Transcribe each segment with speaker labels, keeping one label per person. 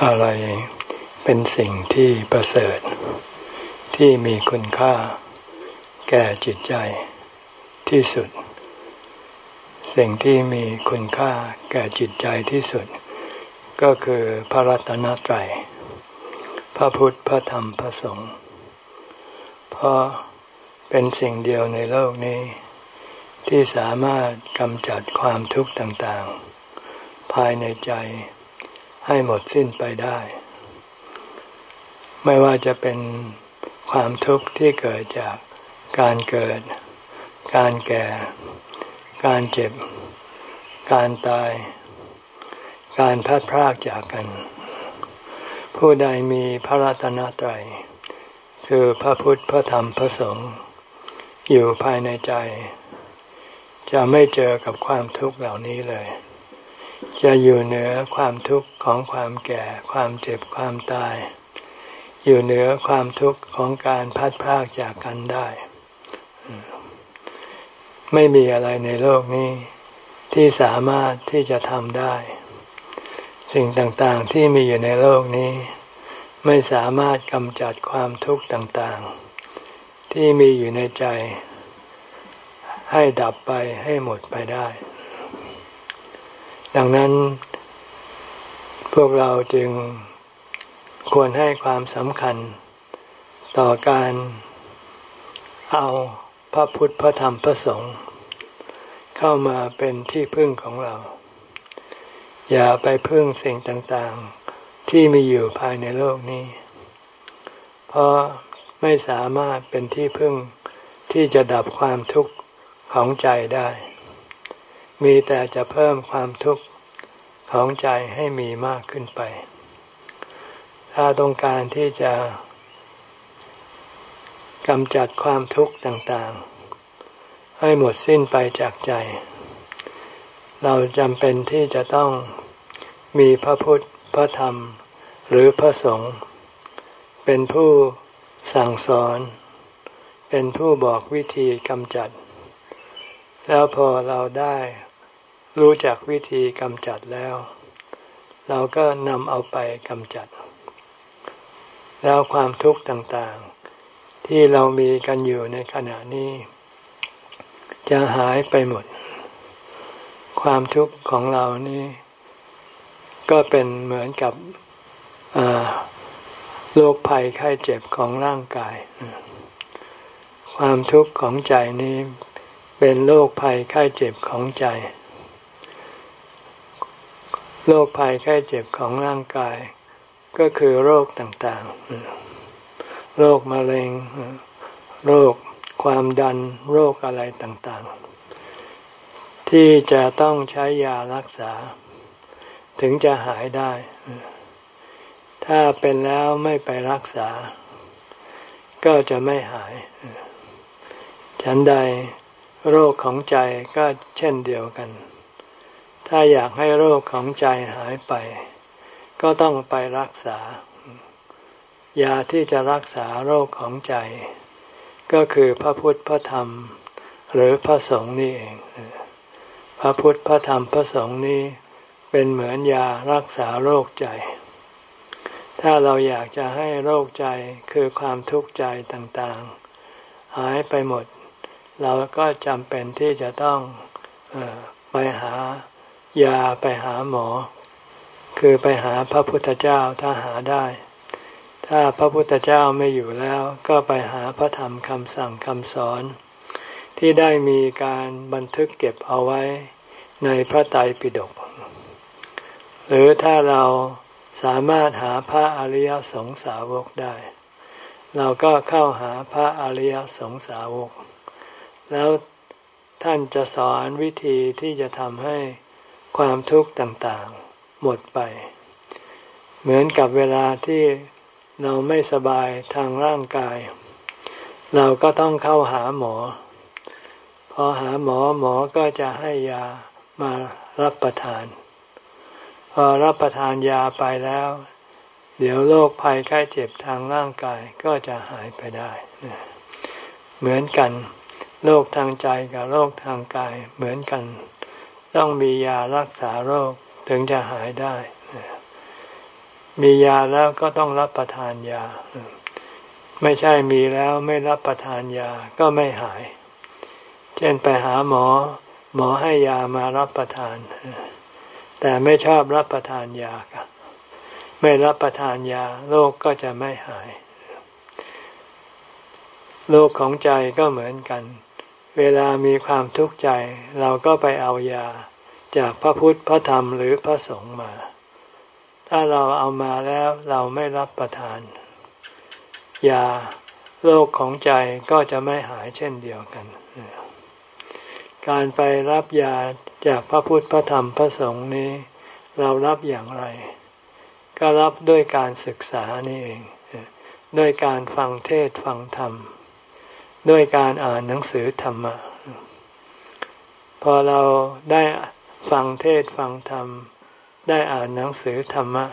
Speaker 1: อะไรเป็นสิ่งที่ประเสริฐ ที่มีคุณค่า แก่จิตใจที่สุด สิ่งที่มีคุณค่าแก่จิตใจที่สุด ก็คือพระรัตนตรัยพระพุทธพระธรรมพระสงฆ์เพราะเป็นสิ่งเดียวในโลกนี้ ที่สามารถกำจัดความทุกข์ต่างๆ ภายในใจ ให้หมดสิ้นไปได้ ไม่ว่าจะเป็นความทุกข์ที่เกิดจากการเกิด การแก่ การเจ็บ การตาย การพัดพรากจากกัน ผู้ใดมีพระรัตนตรัย คือพระพุทธพระธรรมพระสงฆ์อยู่ภายในใจ จะไม่เจอกับความทุกข์เหล่านี้เลย จะอยู่เหนือความทุกข์ของความแก่ ความเจ็บความตาย อยู่เหนือความทุกข์ของการพัดพากจากกันได้ ไม่มีอะไรในโลกนี้ ที่สามารถที่จะทำได้ สิ่งต่างๆที่มีอยู่ในโลกนี้ ไม่สามารถกำจัดความทุกข์ต่างๆ ที่มีอยู่ในใจ ให้ดับไปให้หมดไปได้ ดังนั้นพวกเราจึงควรให้ความสำคัญต่อการเอาพระพุทธพระธรรมพระสงฆ์เข้ามาเป็นที่พึ่งของเรา อย่าไปพึ่งสิ่งต่างๆ ที่มีอยู่ภายในโลกนี้ เพราะไม่สามารถเป็นที่พึ่งที่จะดับความทุกข์ของใจได้ มีแต่จะเพิ่มความทุกข์ของใจให้มีมากขึ้นไป ถ้าต้องการที่จะกำจัดความทุกข์ต่างๆ ให้หมดสิ้นไปจากใจ เราจำเป็นที่จะต้องมีพระพุทธ พระธรรม หรือพระสงฆ์เป็นผู้สั่งสอน เป็นผู้บอกวิธีกำจัด แล้วพอเราได้ รู้จักวิธีกำจัดแล้ว เราก็นำเอาไปกำจัด แล้วความทุกข์ต่างๆ ที่เรามีกันอยู่ในขณะนี้ จะหายไปหมด ความทุกข์ของเรานี้ก็เป็นเหมือนกับโรคภัยไข้เจ็บของร่างกาย ความทุกข์ของใจนี้เป็นโรคภัยไข้เจ็บของใจ โรคภัยแค่เจ็บของร่างกาย ก็คือโรคต่างๆ โรคมะเร็ง โรคความดัน โรคอะไรต่างๆ ที่จะต้องใช้ยารักษา ถึงจะหายได้ ถ้าเป็นแล้วไม่ไปรักษา ก็จะไม่หาย ฉันใดโรคของใจก็เช่นเดียวกัน ถ้าอยากให้โรคของใจหายไป ก็ต้องไปรักษา ยาที่จะรักษาโรคของใจ ก็คือพระพุทธพระธรรม หรือพระสงฆ์นี่เอง พระพุทธพระธรรมพระสงฆ์นี้เป็นเหมือนยารักษาโรคใจ ถ้าเราอยากจะให้โรคใจคือความทุกข์ใจต่างๆ หายไปหมด เราก็จำเป็นที่จะต้องไปหา ยาไปหาหมอ คือไปหาพระพุทธเจ้าถ้าหาได้ ถ้าพระพุทธเจ้าไม่อยู่แล้วก็ไปหาพระธรรมคำสั่งคำสอน ที่ได้มีการบันทึกเก็บเอาไว้ในพระไตรปิฎกหรือถ้าเราสามารถหาพระอริยสงสาวกได้ เราก็เข้าหาพระอริยสงสาวก แล้วท่านจะสอนวิธีที่จะทำให้ ความทุกข์ต่างๆ หมดไป เหมือนกับเวลาที่เราไม่สบายทางร่างกาย เราก็ต้องเข้าหาหมอ พอหาหมอหมอก็จะให้ยามารับประทาน พอรับประทานยาไปแล้ว เดี๋ยวโรคภัยไข้เจ็บทางร่างกายก็จะหายไปได้ เหมือนกันโรคทางใจกับโรคทางกายเหมือนกัน ต้องมียารักษาโรคถึงจะหายได้ มียาแล้วก็ต้องรับประทานยา ไม่ใช่มีแล้วไม่รับประทานยาก็ไม่หาย เช่นไปหาหมอ หมอให้ยามารับประทาน แต่ไม่ชอบรับประทานยาค่ะไม่รับประทานยาโรคกก็จะไม่หายโรคของใจก็เหมือนกัน เวลามีความทุกข์ใจ เราก็ไปเอายาจากพระพุทธพระธรรมหรือพระสงฆ์มา ถ้าเราเอามาแล้วเราไม่รับประทาน ยาโรคของใจก็จะไม่หายเช่นเดียวกัน การไปรับยาจากพระพุทธพระธรรมพระสงฆ์นี้ เรารับอย่างไร ก็รับด้วยการศึกษานี่เอง ด้วยการฟังเทศฟังธรรม ด้วยการอ่านหนังสือธรรมะพอเราได้ฟังเทศฟังธรรม ได้อ่านหนังสือธรรมะ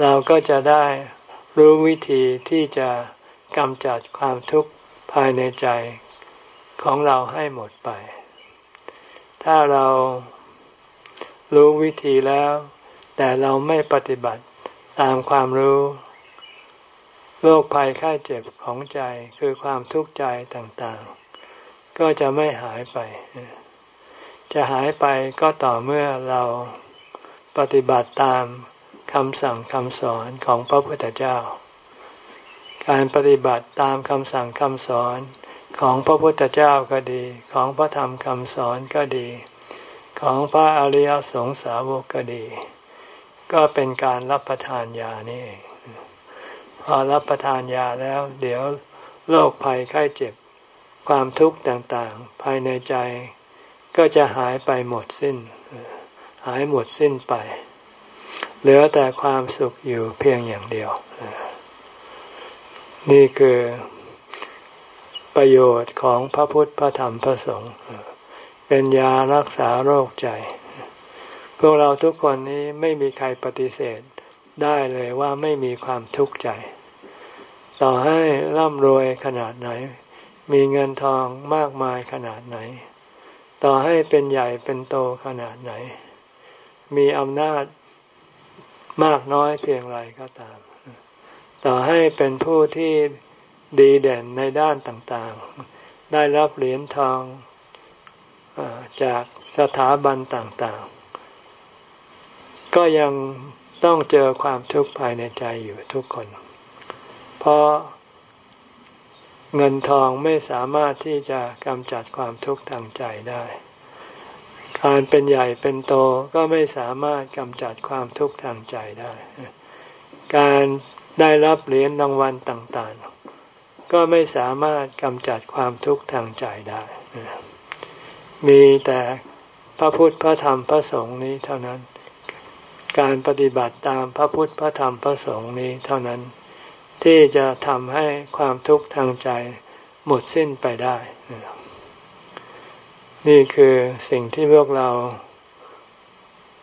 Speaker 1: เราก็จะได้รู้วิธีที่จะกำจัดความทุกข์ภายในใจของเราให้หมดไป ถ้าเรารู้วิธีแล้ว แต่เราไม่ปฏิบัติตามความรู้ โรคภัยไข้เจ็บของใจคือความทุกข์ใจต่างๆ ก็จะไม่หายไป จะหายไปก็ต่อเมื่อเราปฏิบัติตามคำสั่งคำสอนของพระพุทธเจ้า การปฏิบัติตามคำสั่งคำสอนของพระพุทธเจ้าก็ดี ของพระธรรมคำสอนก็ดี ของพระอริยสงสาวกก็ดี ก็เป็นการรับประทานยานี่ พอรับประทานยาแล้ว เดี๋ยวโรคภัยไข้เจ็บ ความทุกข์ต่างๆ ภายในใจก็จะหายไปหมดสิ้น หายหมดสิ้นไป เหลือแต่ความสุขอยู่เพียงอย่างเดียว นี่คือประโยชน์ของพระพุทธพระธรรมพระสงฆ์เป็นยารักษาโรคใจ พวกเราทุกคนนี้ไม่มีใครปฏิเสธ ได้เลยว่าไม่มีความทุกข์ใจ ต่อให้ร่ำรวยขนาดไหน มีเงินทองมากมายขนาดไหน ต่อให้เป็นใหญ่เป็นโตขนาดไหน มีอำนาจมากน้อยเพียงไรก็ตาม ต่อให้เป็นผู้ที่ดีเด่นในด้านต่างๆ ได้รับเหรียญทองจากสถาบันต่างๆ ก็ยัง ต้องเจอความทุกข์ภายในใจอยู่ทุกคน เพราะเงินทองไม่สามารถที่จะกำจัดความทุกข์ทางใจได้ การเป็นใหญ่เป็นโตก็ไม่สามารถกำจัดความทุกข์ทางใจได้ การได้รับเหรียญรางวัลต่างๆ ก็ไม่สามารถกำจัดความทุกข์ทางใจได้ มีแต่พระพุทธพระธรรมพระสงฆ์นี้เท่านั้น การปฏิบัติตามพระพุทธพระธรรมพระสงฆ์นี้เท่านั้น ที่จะทำให้ความทุกข์ทางใจหมดสิ้นไปได้ นี่คือสิ่งที่พวกเรา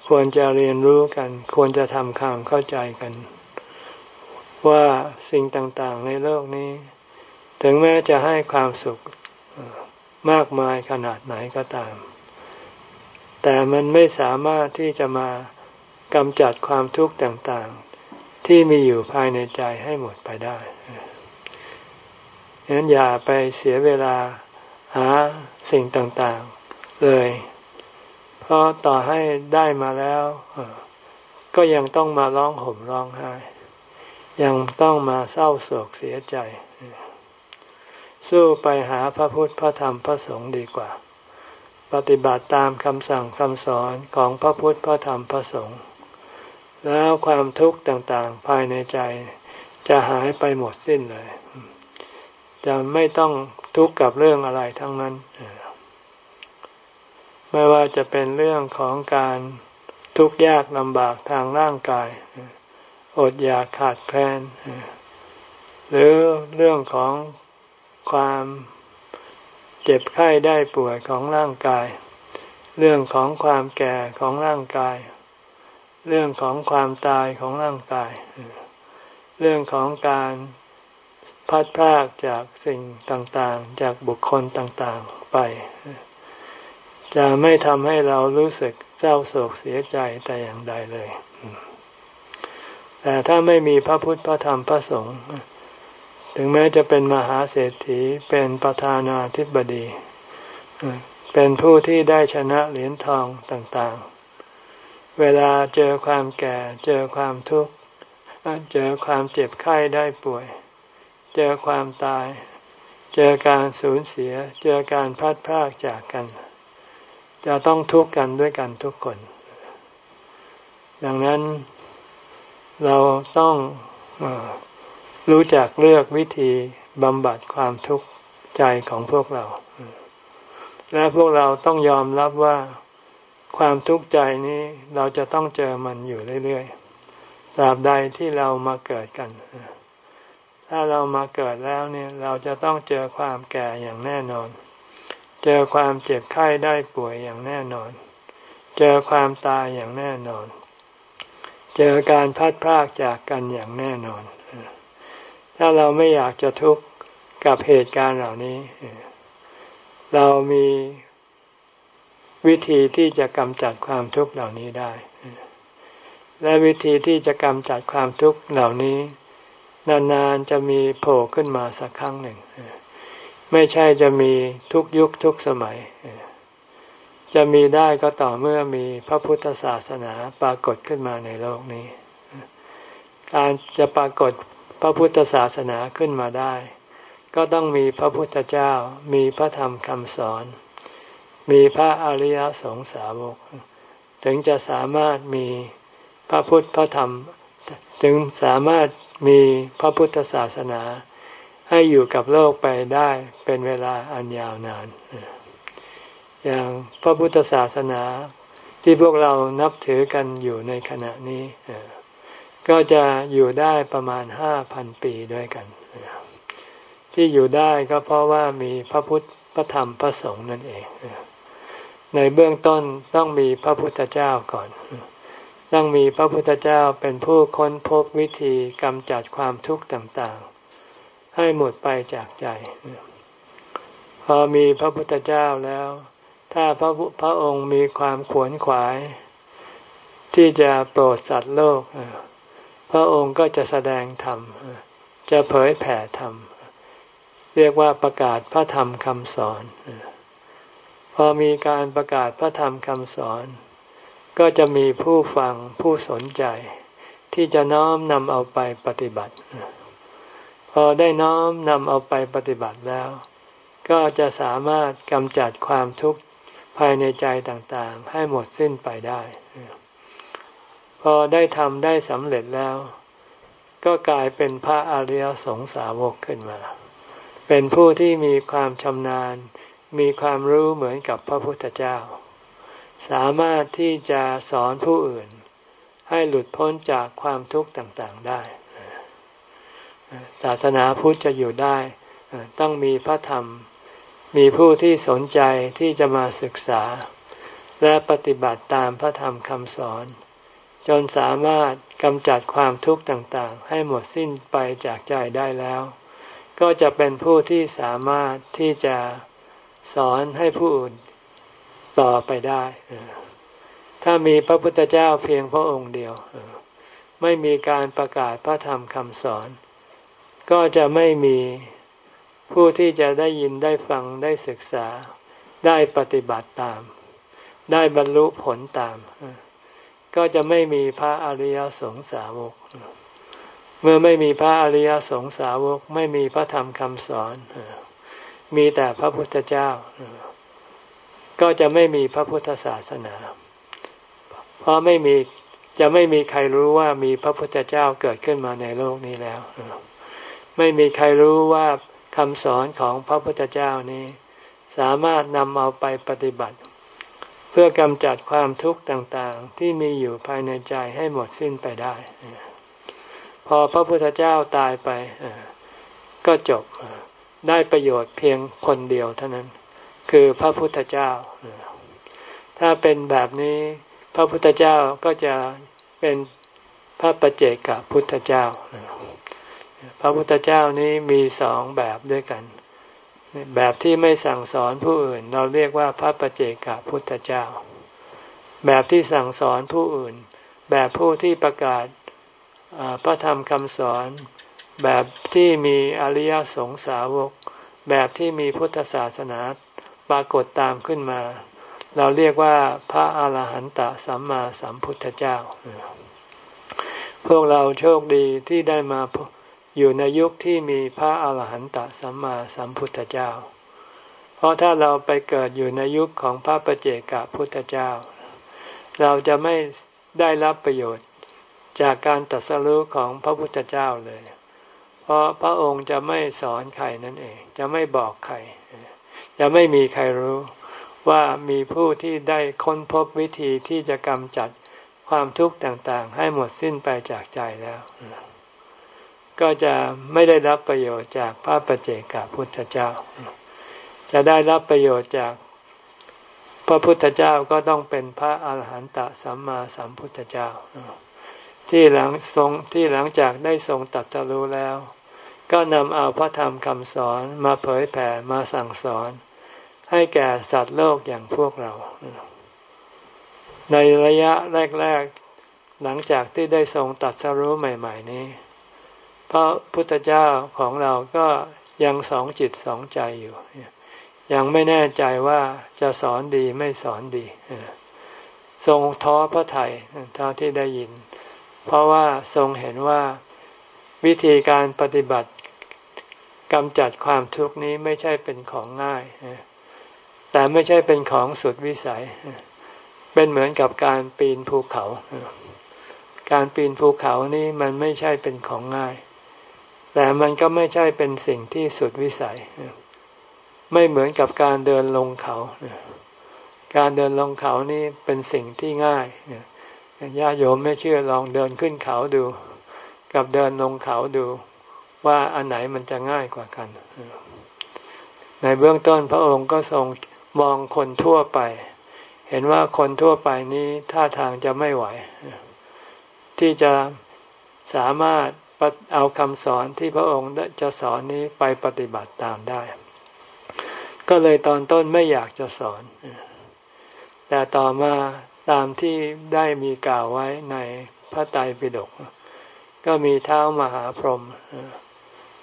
Speaker 1: ควรจะเรียนรู้กัน ควรจะทำความเข้าใจกัน ว่าสิ่งต่างๆในโลกนี้ ถึงแม้จะให้ความสุขมากมายขนาดไหนก็ตาม แต่มันไม่สามารถที่จะมา กำจัดความทุกข์ต่างๆ ที่มีอยู่ภายในใจให้หมดไปได้ฉะนั้นอย่าไปเสียเวลาหาสิ่งต่างๆเลย เพราะต่อให้ได้มาแล้ว ก็ยังต้องมาร้องห่มร้องไห้ ยังต้องมาเศร้าโศกเสียใจ สู้ไปหาพระพุทธพระธรรมพระสงฆ์ดีกว่า ปฏิบัติตามคำสั่งคำสอนของพระพุทธพระธรรมพระสงฆ์ แล้วความทุกข์ต่างๆ ภายในใจจะหายไปหมดสิ้นเลย จะไม่ต้องทุกข์กับเรื่องอะไรทั้งนั้น ไม่ว่าจะเป็นเรื่องของการทุกข์ยากลำบากทางร่างกาย อดอยากขาดแคลน หรือเรื่องของความเจ็บไข้ได้ป่วยของร่างกาย เรื่องของความแก่ของร่างกาย เรื่องของความตายของร่างกาย เรื่องของการพัดพากจากสิ่งต่างๆ จากบุคคลต่างๆไป จะไม่ทำให้เรารู้สึกเศร้าโศกเสียใจแต่อย่างใดเลย แต่ถ้าไม่มีพระพุทธพระธรรมพระสงฆ์ถึงแม้จะเป็นมหาเศรษฐีเป็นประธานาธิบดี เป็นผู้ที่ได้ชนะเหรียญทองต่างๆ เวลาเจอความแก่ เจอความทุกข์ เจอความเจ็บไข้ได้ป่วย เจอความตาย เจอการสูญเสีย เจอการพัดพรากจากกัน จะต้องทุกข์กันด้วยกันทุกคน ดังนั้นเราต้องรู้จักเลือกวิธีบำบัดความทุกข์ใจของพวกเรา และพวกเราต้องยอมรับว่า ความทุกข์ใจนี้เราจะต้องเจอมันอยู่เรื่อยๆ ตราบใดที่เรามาเกิดกัน ถ้าเรามาเกิดแล้วเนี่ยเราจะต้องเจอความแก่อย่างแน่นอน เจอความเจ็บไข้ได้ป่วยอย่างแน่นอน เจอความตายอย่างแน่นอน เจอการพัดพรากจากกันอย่างแน่นอน ถ้าเราไม่อยากจะทุกข์กับเหตุการณ์เหล่านี้ เรามี วิธีที่จะกำจัดความทุกข์เหล่านี้ได้ และวิธีที่จะกำจัดความทุกข์เหล่านี้ นานๆจะมีโผล่ขึ้นมาสักครั้งหนึ่ง ไม่ใช่จะมีทุกยุคทุกสมัย จะมีได้ก็ต่อเมื่อมีพระพุทธศาสนาปรากฏขึ้นมาในโลกนี้ การจะปรากฏพระพุทธศาสนาขึ้นมาได้ ก็ต้องมีพระพุทธเจ้ามีพระธรรมคำสอน มีพระอริยสงสาวก ถึงจะสามารถมีพระพุทธพระธรรมถึงสามารถมีพระพุทธศาสนา ให้อยู่กับโลกไปได้เป็นเวลาอันยาวนาน อย่างพระพุทธศาสนาที่พวกเรานับถือกันอยู่ในขณะนี้ ก็จะอยู่ได้ประมาณห้าพันปีด้วยกัน ที่อยู่ได้ก็เพราะว่ามีพระพุทธพระธรรมพระสงฆ์นั่นเอง ในเบื้องต้นต้องมีพระพุทธเจ้าก่อน ต้องมีพระพุทธเจ้าเป็นผู้ค้นพบวิธีกำจัดความทุกข์ต่างๆ ให้หมดไปจากใจ พอมีพระพุทธเจ้าแล้ว ถ้าพระพระองค์มีความขวนขวาย ที่จะโปรดสัตว์โลก พระองค์ก็จะแสดงธรรม จะเผยแผ่ธรรม เรียกว่าประกาศพระธรรมคำสอนพ อมีการประกาศพระธรรมคำสอน ก็จะมีผู้ฟังผู้สนใจ ที่จะน้อมนำเอาไปปฏิบัติ พอได้น้อมนำเอาไปปฏิบัติแล้ว ก็จะสามารถกำจัดความทุกข์ภายในใจต่างๆ ให้หมดสิ้นไปได้ พอได้ทำได้สำเร็จแล้ว ก็กลายเป็นพระอริยสงสาวกขึ้นมา เป็นผู้ที่มีความชำนาญ มีความรู้เหมือนกับพระพุทธเจ้า สามารถที่จะสอนผู้อื่น ให้หลุดพ้นจากความทุกข์ต่างๆได้ ศาสนาพุทธจะอยู่ได้ ต้องมีพระธรรม มีผู้ที่สนใจที่จะมาศึกษา และปฏิบัติตามพระธรรมคำสอน จนสามารถกำจัดความทุกข์ต่างๆ ให้หมดสิ้นไปจากใจได้แล้ว ก็จะเป็นผู้ที่สามารถที่จะ สอนให้ผู้อื่นต่อไปได้ ถ้ามีพระพุทธเจ้าเพียงพระองค์เดียว ไม่มีการประกาศพระธรรมคำสอน ก็จะไม่มีผู้ที่จะได้ยินได้ฟังได้ศึกษา ได้ปฏิบัติตาม ได้บรรลุผลตาม ก็จะไม่มีพระอริยสงสาวก เมื่อไม่มีพระอริยสงสาวก ไม่มีพระธรรมคำสอน มีแต่พระพุทธเจ้า ก็จะไม่มีพระพุทธศาสนา เพราะไม่มีจะไม่มีใครรู้ว่ามีพระพุทธเจ้าเกิดขึ้นมาในโลกนี้แล้ว ไม่มีใครรู้ว่าคำสอนของพระพุทธเจ้านี้ สามารถนำเอาไปปฏิบัติ เพื่อกำจัดความทุกข์ต่างๆ ที่มีอยู่ภายในใจให้หมดสิ้นไปได้ พอพระพุทธเจ้าตายไปก็จบ ได้ประโยชน์เพียงคนเดียวเท่านั้น คือพระพุทธเจ้า ถ้าเป็นแบบนี้พระพุทธเจ้าก็จะเป็นพระประเจกับพุทธเจ้า พระพุทธเจ้านี้มีสองแบบด้วยกัน แบบที่ไม่สั่งสอนผู้อื่น เราเรียกว่าพระประเจกะพุทธเจ้า แบบที่สั่งสอนผู้อื่น แบบผู้ที่ประกาศพระธรรมคำสอน แบบที่มีอริยสงสาวก แบบที่มีพุทธศาสนาปรากฏตามขึ้นมา เราเรียกว่าพระอาหารหันตสัมมาสัมพุทธเจ้า พวกเราโชคดีที่ได้มาอยู่ในยุคที่มีพระอาหารหันตสัมมาสัมพุทธเจ้า เพราะถ้าเราไปเกิดอยู่ในยุคของพระประเจกพุทธเจ้า เราจะไม่ได้รับประโยชน์จากการตัดสรู้ของพระพุทธเจ้าเลย เพราะพระองค์จะไม่สอนใครนั่นเอง จะไม่บอกใคร จะไม่มีใครรู้ว่ามีผู้ที่ได้ค้นพบวิธีที่จะกำจัดความทุกข์ต่างๆ ให้หมดสิ้นไปจากใจแล้ว ก็จะไม่ได้รับประโยชน์จากพระปเจกพุทธเจ้า จะได้รับประโยชน์จากพระพุทธเจ้าก็ต้องเป็นพระอาหารหันตสัมมาสัมพุทธเจ้า ที่หลังทรงที่หลังจากได้ทรงตัดสรู้แล้ว ก็นำเอาพระธรรมคำสอนมาเผยแผ่มาสั่งสอน ให้แก่สัตว์โลกอย่างพวกเรา ในระยะแรก ๆ หลังจากที่ได้ทรงตัดสรู้ใหม่ ๆ นี้ พระพุทธเจ้าของเราก็ยังสองจิตสองใจอยู่ ยังไม่แน่ใจว่าจะสอนดีไม่สอนดี ทรงท้อพระไทยเท่าที่ได้ยิน เพราะว่าทรงเห็นว่าวิธีการปฏิบัติ กำจัดความทุกข์นี้ไม่ใช่เป็นของง่าย แต่ไม่ใช่เป็นของสุดวิสัย เป็นเหมือนกับการปีนภูเขา การปีนภูเขานี้มันไม่ใช่เป็นของง่าย แต่มันก็ไม่ใช่เป็นสิ่งที่สุดวิสัย ไม่เหมือนกับการเดินลงเขา การเดินลงเขานี่เป็นสิ่งที่ง่ายญาโยมไม่เชื่อลองเดินขึ้นเขาดู กับเดินลงเขาดู ว่าอันไหนมันจะง่ายกว่ากัน ในเบื้องต้นพระองค์ก็ทรงมองคนทั่วไป เห็นว่าคนทั่วไปนี้ท่าทางจะไม่ไหว ที่จะสามารถเอาคำสอนที่พระองค์จะสอนนี้ไปปฏิบัติตามได้ ก็เลยตอนต้นไม่อยากจะสอน แต่ต่อมาตามที่ได้มีกล่าวไว้ในพระไตรปิฎกก็มีเท้ามหาพรหม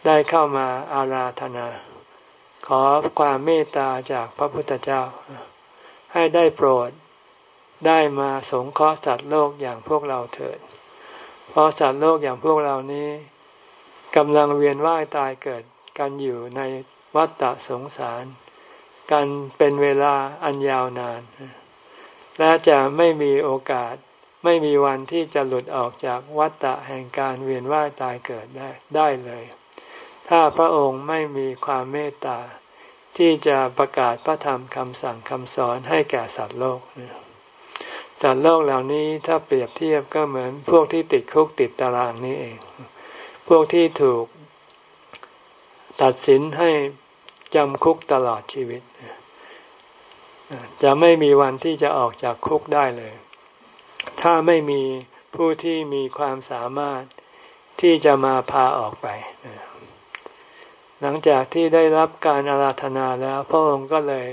Speaker 1: ได้เข้ามาอาราธนา ขอความเมตตาจากพระพุทธเจ้า ให้ได้โปรดได้มาสงเคราะห์สัตว์โลกอย่างพวกเราเถิด เพราะสัตว์โลกอย่างพวกเรานี้กำลังเวียนว่ายตายเกิดกันอยู่ในวัฏฏะสงสาร กันเป็นเวลาอันยาวนาน และจะไม่มีโอกาสไม่มีวันที่จะหลุดออกจากวัฏฏะแห่งการเวียนว่ายตายเกิดได้ได้เลย ถ้าพระองค์ไม่มีความเมตตา ที่จะประกาศพระธรรมคำสั่งคำสอนให้แก่สัตว์โลก สัตว์โลกเหล่านี้ถ้าเปรียบเทียบก็เหมือนพวกที่ติดคุกติดตารางนี้เอง พวกที่ถูกตัดสินให้จำคุกตลอดชีวิต จะไม่มีวันที่จะออกจากคุกได้เลย ถ้าไม่มีผู้ที่มีความสามารถที่จะมาพาออกไป หลังจากที่ได้รับการอาราธนาแล้วพระองค์ก็เลย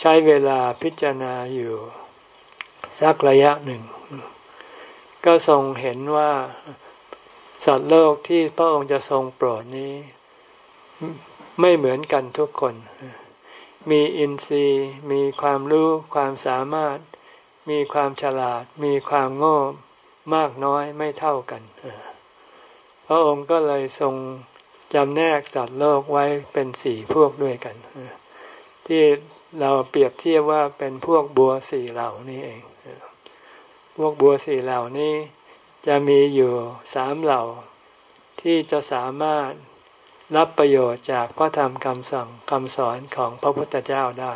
Speaker 1: ใช้เวลาพิจารณาอยู่ สักระยะหนึ่ง ก็ทรงเห็นว่าสัตว์โลกที่พระองค์จะทรงโปรดนี้ ไม่เหมือนกันทุกคน มีอินทรีย์ มีความรู้ความสามารถ มีความฉลาด มีความโง่มากน้อยไม่เท่ากันพระองค์ก็เลยทรง จำแนกสัตว์โลกไว้เป็นสี่พวกด้วยกัน ที่เราเปรียบเทียบว่าเป็นพวกบัวสี่เหล่านี้เอง พวกบัวสี่เหล่านี้จะมีอยู่สามเหล่าที่จะสามารถรับประโยชน์จากพระธรรมคำสั่งคำสอนของพระพุทธเจ้าได้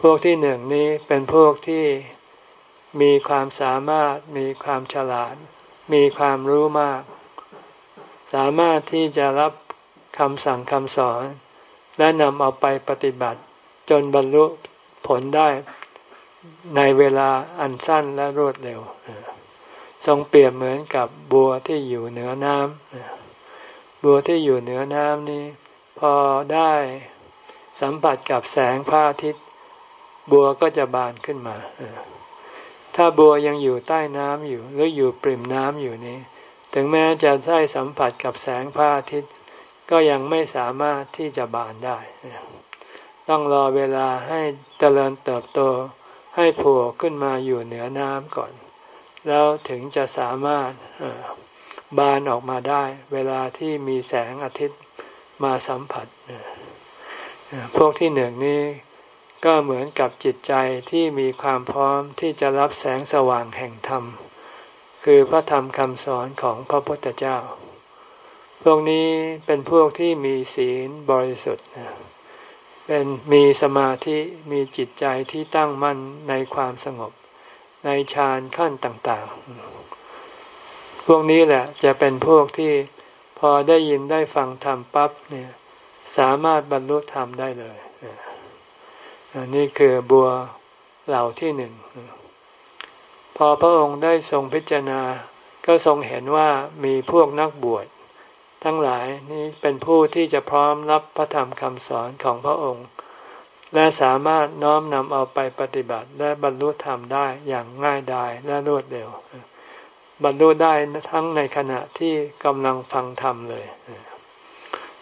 Speaker 1: พวกที่หนึ่งนี้เป็นพวกที่มีความสามารถมีความฉลาด มีความรู้มาก สามารถที่จะรับคำสั่งคำสอน และนำเอาไปปฏิบัติ จนบรรลุผลได้ในเวลาอันสั้นและรวดเร็ว ทรงเปรียบเหมือนกับบัวที่อยู่เหนือน้ำบัวที่อยู่เหนือน้ำนี้ พอได้สัมผัสกับแสงพระอาทิตย์ บัวก็จะบานขึ้นมา ถ้าบัวยังอยู่ใต้น้ำอยู่ หรืออยู่ปริ่มน้ำอยู่นี้ ถึงแม้จะได้สัมผัสกับแสงพระอาทิตย์ ก็ยังไม่สามารถที่จะบานได้ ต้องรอเวลาให้เจริญเติบโตให้โผล่ขึ้นมาอยู่เหนือน้ำก่อน แล้วถึงจะสามารถบานออกมาได้ เวลาที่มีแสงอาทิตย์มาสัมผัส พวกที่หนึ่งนี้ก็เหมือนกับจิตใจที่มีความพร้อมที่จะรับแสงสว่างแห่งธรรม คือพระธรรมคำสอนของพระพุทธเจ้า พวกนี้เป็นพวกที่มีศีลบริสุทธิ์เป็นมีสมาธิมีจิตใจที่ตั้งมั่นในความสงบ ในฌานขั้นต่างๆ พวกนี้แหละจะเป็นพวกที่พอได้ยินได้ฟังธรรมปั๊บเนี่ยสามารถบรรลุธรรมได้เลยนี่คือบัวเหล่าที่หนึ่ง พอพระองค์ได้ทรงพิจารณา ก็ทรงเห็นว่ามีพวกนักบวช ทั้งหลายนี้เป็นผู้ที่จะพร้อมรับพระธรรมคำสอนของพระองค์ และสามารถน้อมนำเอาไปปฏิบัติและบรรลุธรรมได้อย่างง่ายดายและรวดเร็ว บรรลุได้ทั้งในขณะที่กำลังฟังธรรมเลย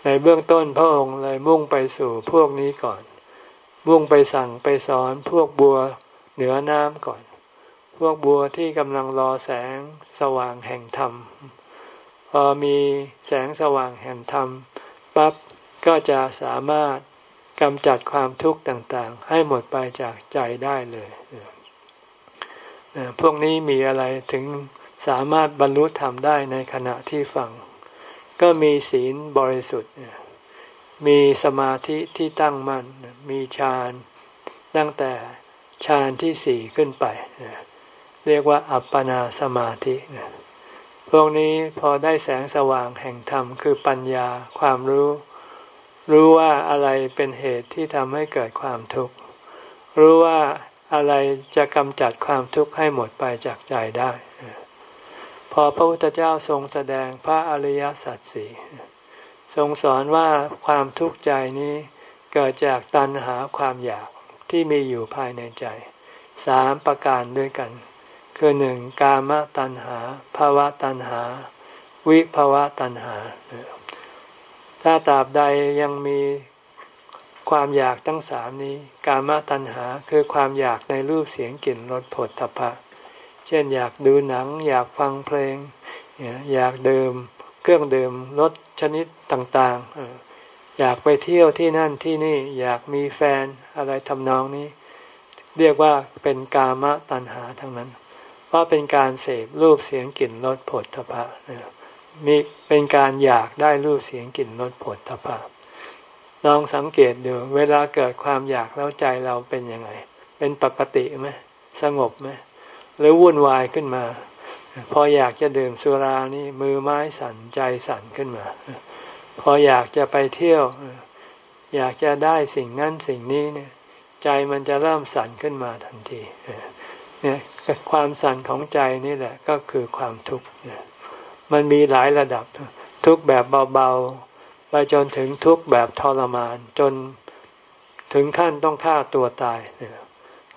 Speaker 1: ในเบื้องต้นพระองค์เลยมุ่งไปสู่พวกนี้ก่อน มุ่งไปสั่งไปสอนพวกบัวเหนือน้ำก่อน พวกบัวที่กำลังรอแสงสว่างแห่งธรรม พอมีแสงสว่างแห่งธรรมปั๊บก็จะสามารถกำจัดความทุกข์ต่างๆ ให้หมดไปจากใจได้เลยพวกนี้มีอะไรถึงสามารถบรรลุธรรมได้ในขณะที่ฟัง ก็มีศีลบริสุทธิ์ มีสมาธิที่ตั้งมั่น มีฌานตั้งแต่ฌานที่สี่ขึ้นไป เรียกว่าอัปปนาสมาธิพวกนี้พอได้แสงสว่างแห่งธรรมคือปัญญาความรู้ รู้ว่าอะไรเป็นเหตุที่ทำให้เกิดความทุกข์รู้ว่าอะไรจะกำจัดความทุกข์ให้หมดไปจากใจได้ พอพระพุทธเจ้าทรงแสดงพระอริยสัจสี่ทรงสอนว่าความทุกข์ใจนี้เกิดจากตัณหาความอยากที่มีอยู่ภายในใจสามประการด้วยกัน คือหนึ่งกามตัณหาภาวะตัณหา วิภาวะตัณหา ถ้าตราบใดยังมีความอยากทั้งสามนี้ กามตัณหาคือความอยากในรูปเสียงกลิ่นรสผลทพะเช่นอยากดูหนัง อยากฟังเพลง อยากดื่มเครื่องดื่มรสชนิดต่างๆ อยากไปเที่ยวที่นั่นที่นี่อยากมีแฟนอะไรทำนองนี้ เรียกว่าเป็นกามตัณหาทั้งนั้น ราะเป็นการเสพรูปเสียงกลิ่นรสผลทพะมีเป็นการอยากได้รูปเสียงกลิ่นรสผลทพะลองสังเกตดูเวลาเกิดความอยากแล้วใจเราเป็นยังไง เป็นปกติไหมสงบไหมหรือวุ่นวายขึ้นมา พออยากจะดื่มสุรานี่มือไม้สั่นใจสั่นขึ้นมา พออยากจะไปเที่ยว อยากจะได้สิ่งนั้นสิ่งนี้เนี่ย ใจมันจะเริ่มสั่นขึ้นมาทันที เนี่ยความสั่นของใจนี่แหละก็คือความทุกข์มันมีหลายระดับ ทุกแบบเบาๆ ไปจนถึงทุกแบบทรมาน จนถึงขั้นต้องฆ่าตัวตาย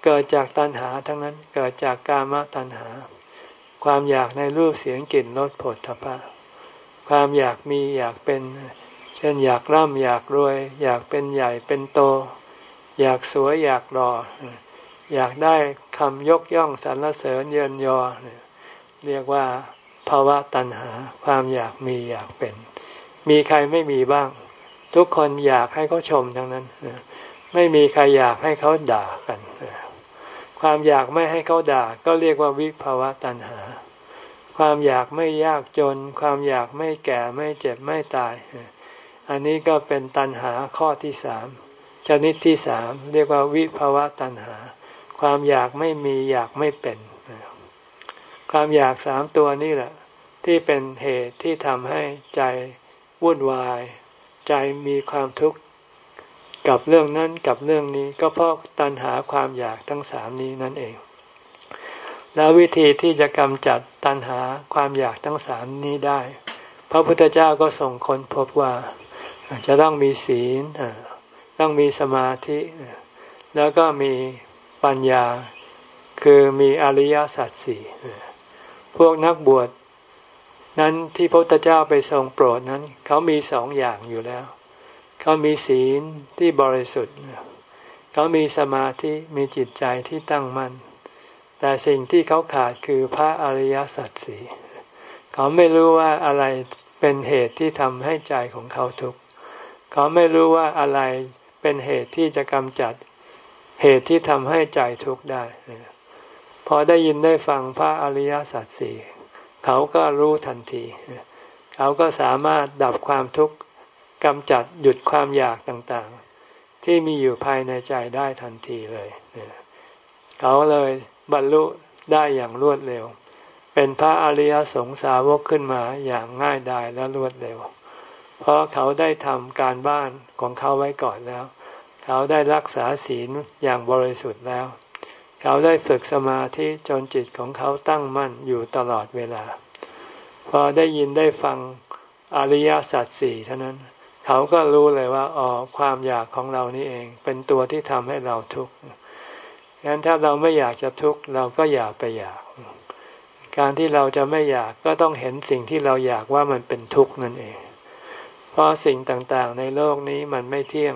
Speaker 1: เกิดจากตัณหาทั้งนั้นเกิดจากกามตัณหา ความอยากในรูปเสียงกลิ่นรสผลทพะ ความอยากมีอยากเป็น เช่นอยากร่ำอยากรวย อยากเป็นใหญ่เป็นโต อยากสวยอยากรอ อยากได้คำยกย่องสรรเสริญเยินยอ เรียกว่าภาวะตัณหาความอยากมีอยากเป็น มีใครไม่มีบ้าง ทุกคนอยากให้เขาชมทั้งนั้น ไม่มีใครอยากให้เขาด่ากัน ความอยากไม่ให้เขาด่า ก็เรียกว่าวิภาวะตัณหา ความอยากไม่ยากจน ความอยากไม่แก่ไม่เจ็บไม่ตาย อันนี้ก็เป็นตัณหาข้อที่สามชนิดที่สามเรียกว่าวิภาวะตัณหา ความอยากไม่มีอยากไม่เป็น ความอยากสามตัวนี่แหละ ที่เป็นเหตุที่ทำให้ใจวุ่นวาย ใจมีความทุกข์กับเรื่องนั้นกับเรื่องนี้ก็เพราะตัณหาความอยากทั้งสามนี้นั่นเอง แล้ววิธีที่จะกำจัดตัณหาความอยากทั้งสามนี้ได้ พระพุทธเจ้าก็ส่งคนพบว่าจะต้องมีศีลต้องมีสมาธิ แล้วก็มี ปัญญา คือมีอริยสัจสี่พวกนักบวชนั้นที่พระพุทธเจ้าไปทรงโปรดนั้น เขามีสองอย่างอยู่แล้ว เขามีศีลที่บริสุทธิ์ เขามีสมาธิมีจิตใจที่ตั้งมั่น แต่สิ่งที่เขาขาดคือพระอริยสัจสี่เขาไม่รู้ว่าอะไรเป็นเหตุที่ทำให้ใจของเขาทุกข์เขาไม่รู้ว่าอะไรเป็นเหตุที่จะกำจัด เหตุที่ทำให้ใจทุกข์ได้ พอได้ยินได้ฟังพระอริยสัจสี่เขาก็รู้ทันที เขาก็สามารถดับความทุกข์กำจัดหยุดความอยากต่างๆ ที่มีอยู่ภายในใจได้ทันทีเลย เขาเลยบรรลุได้อย่างรวดเร็ว เป็นพระอริยสงสาวกขึ้นมาอย่างง่ายดายและรวดเร็ว เพราะเขาได้ทำการบ้านของเขาไว้ก่อนแล้ว เขาได้รักษาศีลอย่างบริสุทธิ์แล้ว เขาได้ฝึกสมาธิจนจิตของเขาตั้งมั่นอยู่ตลอดเวลา พอได้ยินได้ฟังอริยสัจสี่เท่านั้น เขาก็รู้เลยว่าอ๋อความอยากของเรานี่เอง เป็นตัวที่ทำให้เราทุกข์งั้นถ้าเราไม่อยากจะทุกข์เราก็อย่าไปอยาก การที่เราจะไม่อยากก็ต้องเห็นสิ่งที่เราอยากว่ามันเป็นทุกข์นั่นเอง เพราะสิ่งต่างๆในโลกนี้มันไม่เที่ยง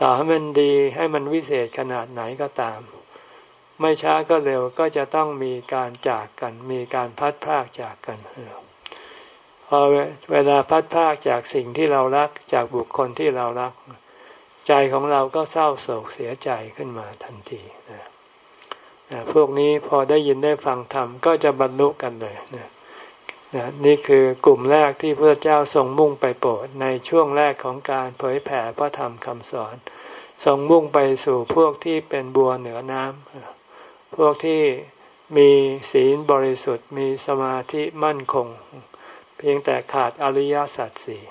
Speaker 1: ต่อให้มันดีให้มันวิเศษขนาดไหนก็ตาม ไม่ช้าก็เร็วก็จะต้องมีการจากกัน มีการพัดพากจากกันพอเวลาพัดพากจากสิ่งที่เรารักจากบุคคลที่เรารัก ใจของเราก็เศร้าโศกเสียใจขึ้นมาทันทีนะพวกนี้พอได้ยินได้ฟังธรรมก็จะบรรลุกันเลยนะ นี่คือกลุ่มแรกที่พระเจ้าทรงมุ่งไปโปรดในช่วงแรกของการเผยแผ่พระธรรมคำสอน ทรงมุ่งไปสู่พวกที่เป็นบัวเหนือน้ำพวกที่มีศีลบริสุทธิ์มีสมาธิมั่นคง เพียงแต่ขาดอริยสัจสี่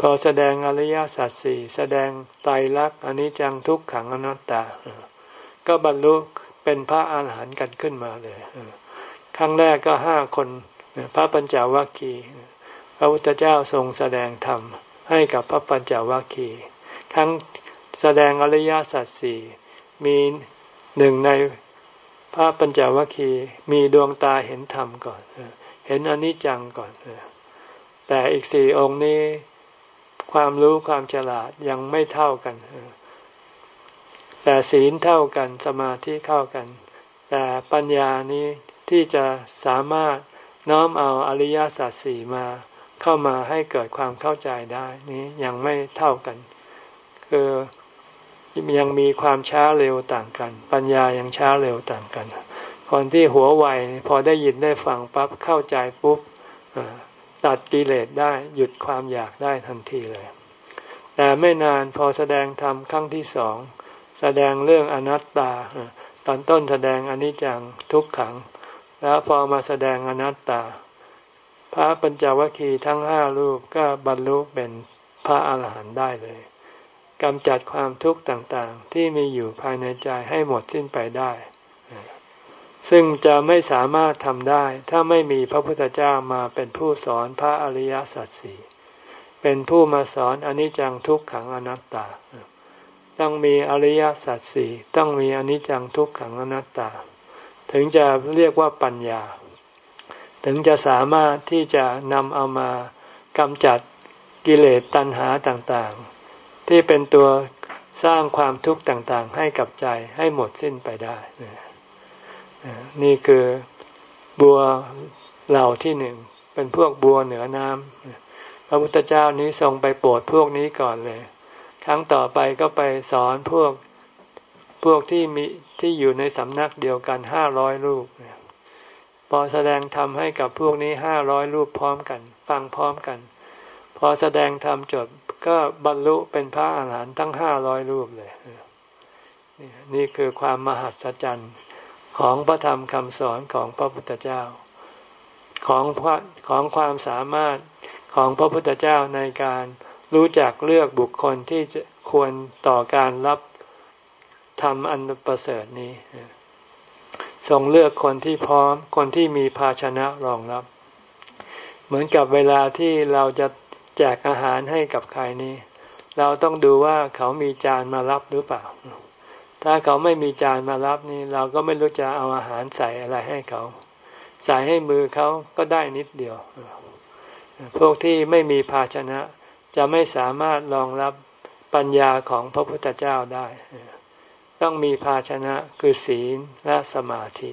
Speaker 1: พอแสดงอริยสัจสี่แสดงไตรลักษณ์อนิจจังทุกขังอนัตตา ก็บรรลุเป็นพระอาหารหันต์กันขึ้นมาเลยครั้งแรกก็ห้าคน พระปัญจวัคคีย์พระพุทธเจ้าทรงแสดงธรรมให้กับพระปัญจวัคคีย์ครั้งแสดงอริยสัจสี่มีหนึ่งในพระปัญจวัคคีย์มีดวงตาเห็นธรรมก่อน เห็นอนิจจังก่อน แต่อีกสี่องค์นี้ความรู้ความฉลาดยังไม่เท่ากัน แต่ศีลเท่ากันสมาธิเข้ากัน แต่ปัญญานี้ที่จะสามารถ น้อมเอาอริยสัจสี่มาเข้ามาให้เกิดความเข้าใจได้นี้ยังไม่เท่ากัน คือยังมีความช้าเร็วต่างกัน ปัญญายังช้าเร็วต่างกัน คนที่หัวไวพอได้ยินได้ฟังปั๊บเข้าใจปุ๊บตัดกิเลสได้หยุดความอยากได้ทันทีเลย แต่ไม่นานพอแสดงธรรมครั้งที่สองแสดงเรื่องอนัตตา ตอนต้นแสดงอนิจจังทุกขัง แล้วพอมาแสดงอนัตตา พระปัญจวัคคีย์ทั้งห้ารูปก็บรรลุเป็นพระอาหารหันต์ได้เลยกำจัดความทุกข์ต่างๆ ที่มีอยู่ภายในใจให้หมดสิ้นไปได้ ซึ่งจะไม่สามารถทำได้ ถ้าไม่มีพระพุทธเจ้ามาเป็นผู้สอนพระอริยสัจสี่เป็นผู้มาสอนอนิจจังทุกขังอนัตตา ต้องมีอริยสัจสี่ต้องมีอนิจจังทุกขังอนัตตา ถึงจะเรียกว่าปัญญา ถึงจะสามารถที่จะนำเอามากำจัดกิเลสตัณหาต่างๆ ที่เป็นตัวสร้างความทุกข์ต่างๆ ให้กับใจให้หมดสิ้นไปได้ นี่คือบัวเหล่าที่หนึ่ง เป็นพวกบัวเหนือน้ำพระพุทธเจ้านี้ทรงไปโปรดพวกนี้ก่อนเลย ครั้งต่อไปก็ไปสอนพวก พวกที่มีที่อยู่ในสำนักเดียวกันห้าร้อยรูปพอแสดงธรรมให้กับพวกนี้ห้าร้อยรูปพร้อมกัน ฟังพร้อมกัน พอแสดงธรรมจบก็บรรลุเป็นพระอาหารหันต์ทั้งห้าร้อยรูปเลยนี่คือความมหัศจรรย์ของพระธรรมคำสอนของพระพุทธเจ้า ของของความสามารถของพระพุทธเจ้าในการรู้จักเลือกบุคคลที่จะควรต่อการรับ ทำอันประเสริฐนี้ ทรงเลือกคนที่พร้อม คนที่มีภาชนะรองรับ เหมือนกับเวลาที่เราจะแจกอาหารให้กับใครนี้ เราต้องดูว่าเขามีจานมารับหรือเปล่า ถ้าเขาไม่มีจานมารับนี่ เราก็ไม่รู้จะเอาอาหารใส่อะไรให้เขา ใส่ให้มือเขาก็ได้นิดเดียว พวกที่ไม่มีภาชนะจะไม่สามารถรองรับปัญญาของพระพุทธเจ้าได้ ต้องมีภาชนะคือศีลและสมาธิ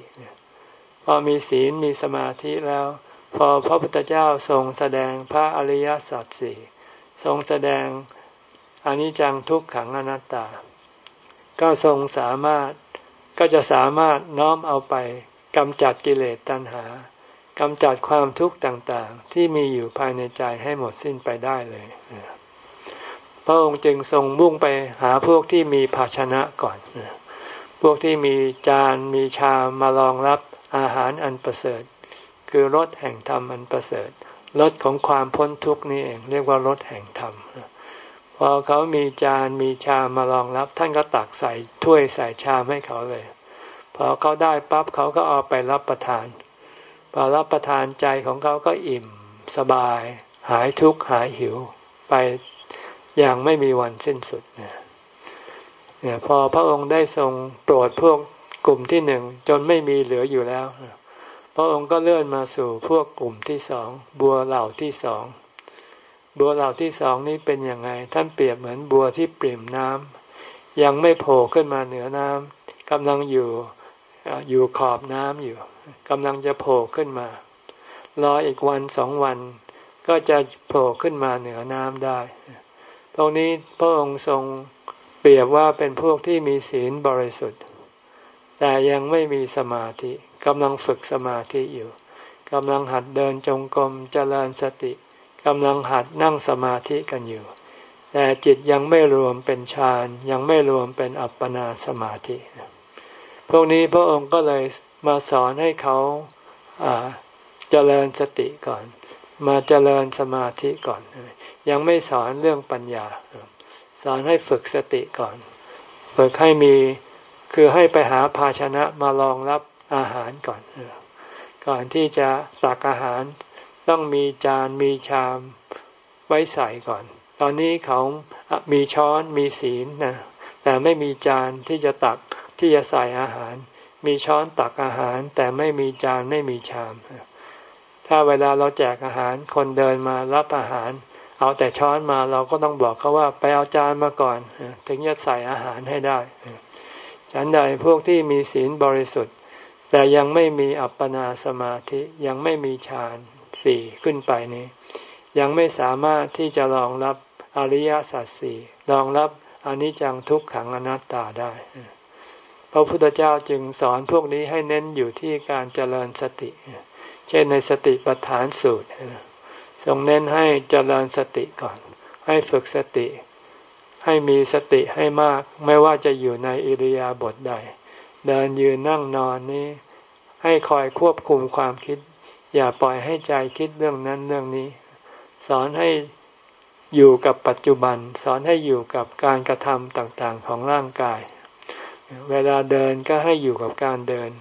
Speaker 1: พอมีศีลมีสมาธิแล้ว พอพระพุทธเจ้าทรงแสดงพระอริยสัจสี่ทรงแสดงอนิจจังทุกขังอนัตตา ก็ทรงสามารถก็จะสามารถน้อมเอาไปกำจัดกิเลสตัณหากำจัดความทุกข์ต่างๆ ที่มีอยู่ภายในใจให้หมดสิ้นไปได้เลย พระองค์จึงทรงมุ่งไปหาพวกที่มีภาชนะก่อน พวกที่มีจานมีชามมารองรับอาหารอันประเสริฐ คือรสแห่งธรรมอันประเสริฐรสของความพ้นทุกข์นี่เองเรียกว่ารสแห่งธรรมพอเขามีจานมีชามมารองรับ ท่านก็ตักใส่ถ้วยใส่ชามให้เขาเลย พอเขาได้ปั๊บเขาก็เอาไปรับประทาน พอรับประทานใจของเขาก็อิ่มสบาย หายทุกข์หายหิว ไป อย่างไม่มีวันสิ้นสุดเนี่ยพอพระองค์ได้ทรงโปรดพวกกลุ่มที่หนึ่งจนไม่มีเหลืออยู่แล้ว พระองค์ก็เลื่อนมาสู่พวกกลุ่มที่สองบัวเหล่าที่สองบัวเหล่าที่สองนี้เป็นยังไง ท่านเปรียบเหมือนบัวที่ปริ่มน้ำยังไม่โผล่ขึ้นมาเหนือน้ำกำลังอยู่อยู่ขอบน้ำอยู่กำลังจะโผล่ขึ้นมา รออีกวันสองวัน ก็จะโผล่ขึ้นมาเหนือน้ำได้ ตรงนี้พระองค์ทรงเปรียบว่าเป็นพวกที่มีศีลบริสุทธิ์ แต่ยังไม่มีสมาธิกำลังฝึกสมาธิอยู่กำลังหัดเดินจงกรมเจริญสติกำลังหัดนั่งสมาธิกันอยู่ แต่จิตยังไม่รวมเป็นฌานยังไม่รวมเป็นอัปปนาสมาธิ พวกนี้พระองค์ก็เลยมาสอนให้เขาเจริญสติก่อน มาเจริญสมาธิก่อน ยังไม่สอนเรื่องปัญญา สอนให้ฝึกสติก่อน ฝึกให้มีคือให้ไปหาภาชนะมารองรับอาหารก่อน ก่อนที่จะตักอาหารต้องมีจานมีชามไว้ใส่ก่อน ตอนนี้เขามีช้อนมีศีลนะแต่ไม่มีจานที่จะตักที่จะใส่อาหาร มีช้อนตักอาหาร แต่ไม่มีจานไม่มีชาม ถ้าเวลาเราแจกอาหารคนเดินมารับอาหาร เอาแต่ช้อนมาเราก็ต้องบอกเขาว่าไปเอาจานมาก่อน ถึงจะใส่อาหารให้ได้ฉันใดพวกที่มีศีลบริสุทธิ์ แต่ยังไม่มีอัปปนาสมาธิยังไม่มีฌานสี่ขึ้นไปนี้ ยังไม่สามารถที่จะรองรับอริยสัจสี่รองรับอนิจจังทุกขังอนัตตาได้พระพุทธเจ้าจึงสอนพวกนี้ให้เน้นอยู่ที่การเจริญสติ เช่นในสติปัฏฐานสูตร ทรงเน้นให้เจริญสติก่อน ให้ฝึกสติ ให้มีสติให้มาก ไม่ว่าจะอยู่ในอิริยาบถใด เดินยืนนั่งนอนนี้ ให้คอยควบคุมความคิด อย่าปล่อยให้ใจคิดเรื่องนั้นเรื่องนี้ สอนให้อยู่กับปัจจุบัน สอนให้อยู่กับการกระทำต่างๆของร่างกาย เวลาเดินก็ให้อยู่กับการเดิน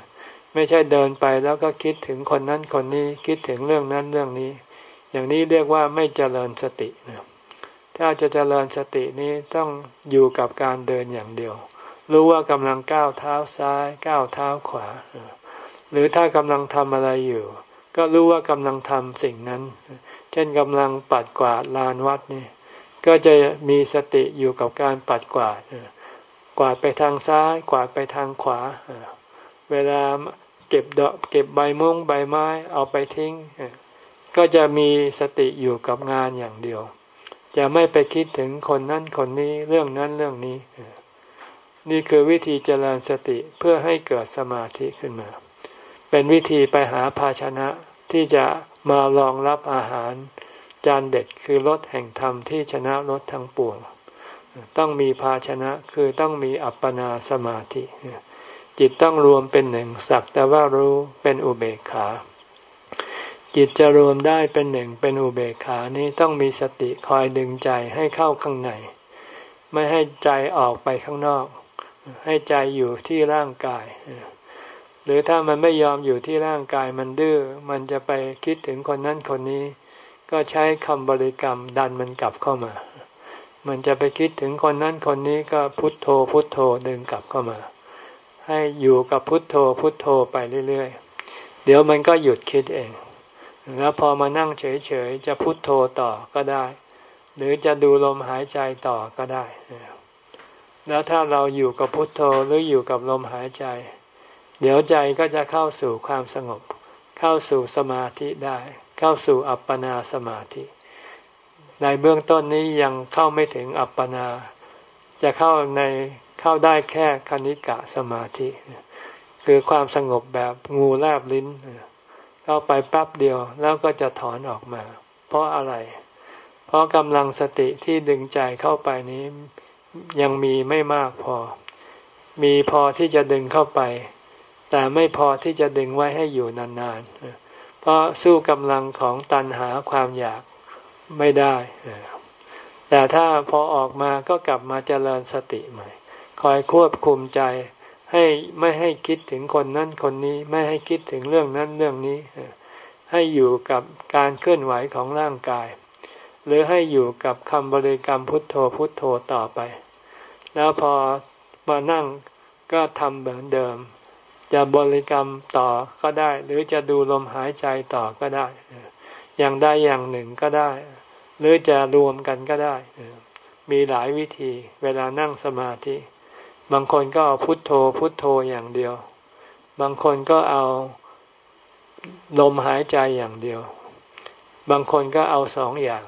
Speaker 1: ไม่ใช่เดินไปแล้วก็คิดถึงคนนั้นคนนี้คิดถึงเรื่องนั้นเรื่องนี้ อย่างนี้เรียกว่าไม่เจริญสตินะถ้าจะเจริญสตินี้ต้องอยู่กับการเดินอย่างเดียว รู้ว่ากำลังก้าวเท้าซ้ายก้าวเท้าขวา หรือถ้ากำลังทำอะไรอยู่ ก็รู้ว่ากำลังทำสิ่งนั้น เช่นกำลังปัดกวาดลานวัดนี่ก็จะมีสติอยู่กับการปัดกวาดกวาดไปทางซ้าย กวาดไปทางขวา เวลาเก็บดอกเก็บใบมงใบไม้เอาไปทิ้ง ก็จะมีสติอยู่กับงานอย่างเดียว จะไม่ไปคิดถึงคนนั้นคนนี้เรื่องนั้นเรื่องนี้ นี่คือวิธีเจริญสติเพื่อให้เกิดสมาธิขึ้นมา เป็นวิธีไปหาภาชนะที่จะมารองรับอาหาร จานเด็ดคือรสแห่งธรรมที่ชนะรสทั้งปวง ต้องมีภาชนะคือต้องมีอัปปนาสมาธิ จิตต้องรวมเป็นหนึ่งสักแต่ว่ารู้เป็นอุเบกขา จิตจะรวมได้เป็นหนึ่งเป็นอุเบกขานี้ต้องมีสติคอยดึงใจให้เข้าข้างใน ไม่ให้ใจออกไปข้างนอก ให้ใจอยู่ที่ร่างกาย หรือถ้ามันไม่ยอมอยู่ที่ร่างกายมันดื้อมันจะไปคิดถึงคนนั้นคนนี้ ก็ใช้คำบริกรรมดันมันกลับเข้ามา มันจะไปคิดถึงคนนั้นคนนี้ก็พุทโธพุทโธดึงกลับเข้ามา ให้อยู่กับพุทโธพุทโธไปเรื่อยๆเดี๋ยวมันก็หยุดคิดเอง แล้วพอมานั่งเฉยๆจะพุโทโธต่อก็ได้ หรือจะดูลมหายใจต่อก็ได้ แล้วถ้าเราอยู่กับพุโทโธหรืออยู่กับลมหายใจ เดี๋ยวใจก็จะเข้าสู่ความสงบ เข้าสู่สมาธิได้ เข้าสู่อัปปนาสมาธิ ในเบื้องต้นนี้ยังเข้าไม่ถึงอัปปนา จะเข้าในเข้าได้แค่คณิกะสมาธิ คือความสงบแบบงูแลบลิ้นเข้าไปแป๊บเดียวแล้วก็จะถอนออกมา เพราะอะไร เพราะกำลังสติที่ดึงใจเข้าไปนี้ยังมีไม่มากพอ มีพอที่จะดึงเข้าไป แต่ไม่พอที่จะดึงไว้ให้อยู่นานๆ เพราะสู้กำลังของตันหาความอยากไม่ได้ แต่ถ้าพอออกมาก็กลับมาเจริญสติใหม่ คอยควบคุมใจ ให้ไม่ให้คิดถึงคนนั้นคนนี้ ไม่ให้คิดถึงเรื่องนั้นเรื่องนี้ ให้อยู่กับการเคลื่อนไหวของร่างกาย หรือให้อยู่กับคำบริกรรมพุทโธพุทโธต่อไป แล้วพอมานั่งก็ทำเหมือนเดิม จะบริกรรมต่อก็ได้ หรือจะดูลมหายใจต่อก็ได้ อย่างใดอย่างหนึ่งก็ได้ หรือจะรวมกันก็ได้ มีหลายวิธีเวลานั่งสมาธิ บางคนก็เอาพุทโธพุทโธอย่างเดียว บางคนก็เอาลมหายใจอย่างเดียว บางคนก็เอาสองอย่าง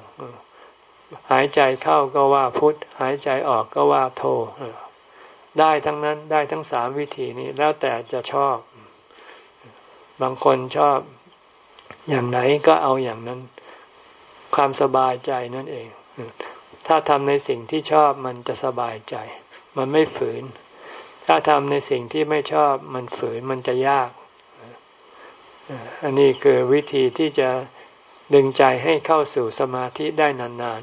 Speaker 1: หายใจเข้าก็ว่าพุทหายใจออกก็ว่าโธได้ทั้งนั้นได้ทั้งสามวิธีนี้แล้วแต่จะชอบ บางคนชอบอย่างไหนก็เอาอย่างนั้น ความสบายใจนั่นเอง ถ้าทำในสิ่งที่ชอบมันจะสบายใจ มันไม่ฝืน ถ้าทำในสิ่งที่ไม่ชอบมันฝืนมันจะยาก อันนี้คือวิธีที่จะดึงใจให้เข้าสู่สมาธิได้นาน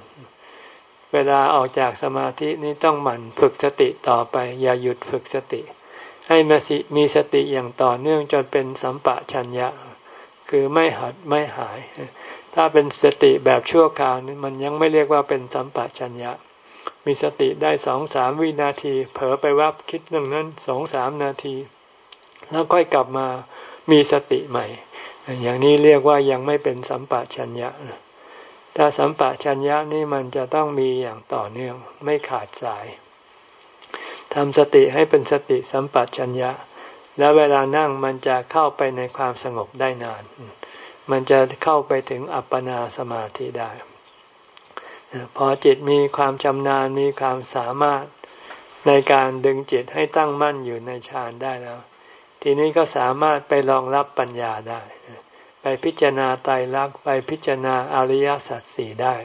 Speaker 1: ๆ เวลาออกจากสมาธินี้ต้องหมั่นฝึกสติต่อไป อย่าหยุดฝึกสติ ให้มีสติอย่างต่อเนื่องจนเป็นสัมปะชัญญะ คือไม่หัดไม่หาย ถ้าเป็นสติแบบชั่วคราวนี้มันยังไม่เรียกว่าเป็นสัมปะชัญญะ มีสติได้สองสามวินาที เผลอไปวับคิดเรื่องนั้นสองสามนาที แล้วค่อยกลับมามีสติใหม่ อย่างนี้เรียกว่ายังไม่เป็นสัมปะชัญญะถ้าสัมปะชัญญะนี่มันจะต้องมีอย่างต่อเนื่องไม่ขาดสายทำสติให้เป็นสติสัมปชัญญะ แล้วเวลานั่งมันจะเข้าไปในความสงบได้นาน มันจะเข้าไปถึงอัปปนาสมาธิได้ พอจิตมีความชำนาญมีความสามารถในการดึงจิตให้ตั้งมั่นอยู่ในฌานได้แล้ว ทีนี้ก็สามารถไปรองรับปัญญาได้ ไปพิจารณาไตรลักษณ์ไปพิจารณาอริยสัจสี่ได้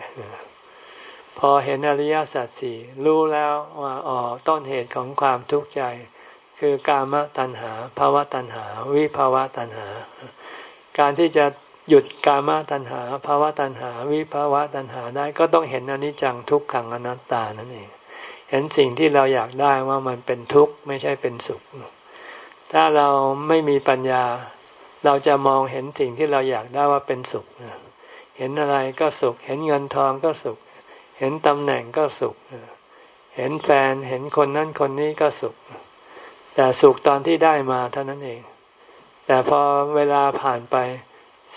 Speaker 1: พอเห็นอริยสัจสี่รู้แล้วว่าอ๋อต้นเหตุของความทุกข์ใจ คือกามตัณหาภาวะตัณหา วิภาวะตัณหา การที่จะ หยุดกามาตัณหาภาวะตัณหา วิภาวะตัณหาได้ก็ต้องเห็นอนิจจังทุกขังอนัตตานั่นเอง เห็นสิ่งที่เราอยากได้ว่ามันเป็นทุกข์ไม่ใช่เป็นสุข ถ้าเราไม่มีปัญญา เราจะมองเห็นสิ่งที่เราอยากได้ว่าเป็นสุข เห็นอะไรก็สุข เห็นเงินทองก็สุข เห็นตำแหน่งก็สุข เห็นแฟน เห็นคนนั้นคนนี้ก็สุข แต่สุขตอนที่ได้มาเท่านั้นเอง แต่พอเวลาผ่านไป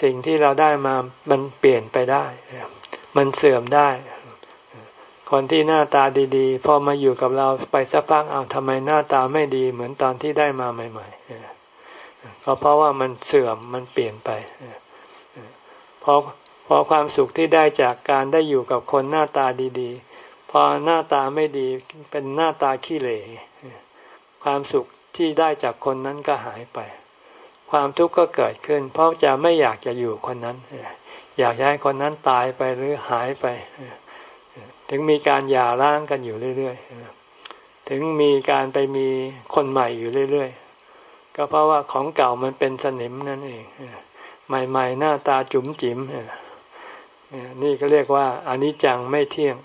Speaker 1: สิ่งที่เราได้มามันเปลี่ยนไปได้ มันเสื่อมได้ คนที่หน้าตาดีๆ พอมาอยู่กับเราไปสักพักเอาทำไมหน้าตาไม่ดีเหมือนตอนที่ได้มาใหม่ๆก็เพราะว่ามันเสื่อมมันเปลี่ยนไปพอพอความสุขที่ได้จากการได้อยู่กับคนหน้าตาดีๆ พอหน้าตาไม่ดีเป็นหน้าตาขี้เหร่ความสุขที่ได้จากคนนั้นก็หายไป ความทุกข์ก็เกิดขึ้น เพราะจะไม่อยากจะอยู่คนนั้น อยากให้คนนั้นตายไปหรือหายไป ถึงมีการหย่าร้างกันอยู่เรื่อยๆ ถึงมีการไปมีคนใหม่อยู่เรื่อยๆ ก็เพราะว่าของเก่ามันเป็นสนิมนั่นเอง ใหม่ๆ หน้าตาจุ๋มจิ๋มนี่ก็เรียกว่าอนิจจังไม่เที่ยง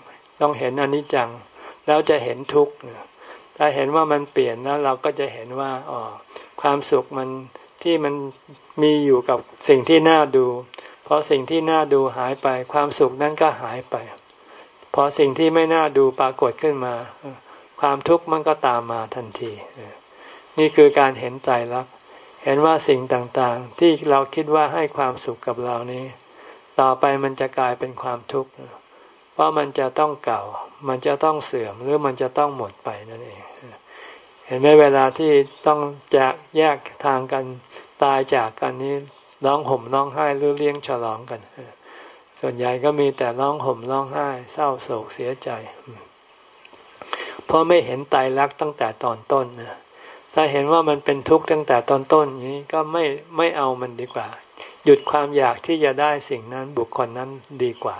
Speaker 1: ต้องเห็นอนิจจัง แล้วจะเห็นทุกข์ถ้าเห็นว่ามันเปลี่ยนแล้วเราก็จะเห็นว่าอ๋อความสุขมัน ที่มันมีอยู่กับสิ่งที่น่าดู เพราะสิ่งที่น่าดูหายไป ความสุขนั้นก็หายไป พอสิ่งที่ไม่น่าดูปรากฏขึ้นมา ความทุกข์มันก็ตามมาทันที นี่คือการเห็นใจรัก เห็นว่าสิ่งต่างๆ ที่เราคิดว่าให้ความสุขกับเรานี้ ต่อไปมันจะกลายเป็นความทุกข์เพราะมันจะต้องเก่า มันจะต้องเสื่อมหรือมันจะต้องหมดไปนั่นเองเห็นไหมเวลาที่ต้องจะแยกทางกันตายจากกันนี้ร้องห่มร้องไห้หรือเลี้ยงฉลองกัน ส่วนใหญ่ก็มีแต่ร้องห่มร้องไห้ เศร้าโศกเสียใจ เพราะไม่เห็นตายรักตั้งแต่ตอนต้นนะถ้าเห็นว่ามันเป็นทุกข์ตั้งแต่ตอนต้นนี้ก็ไม่ไม่เอามันดีกว่า หยุดความอยากที่จะได้สิ่งนั้นบุคคลนั้นดีกว่า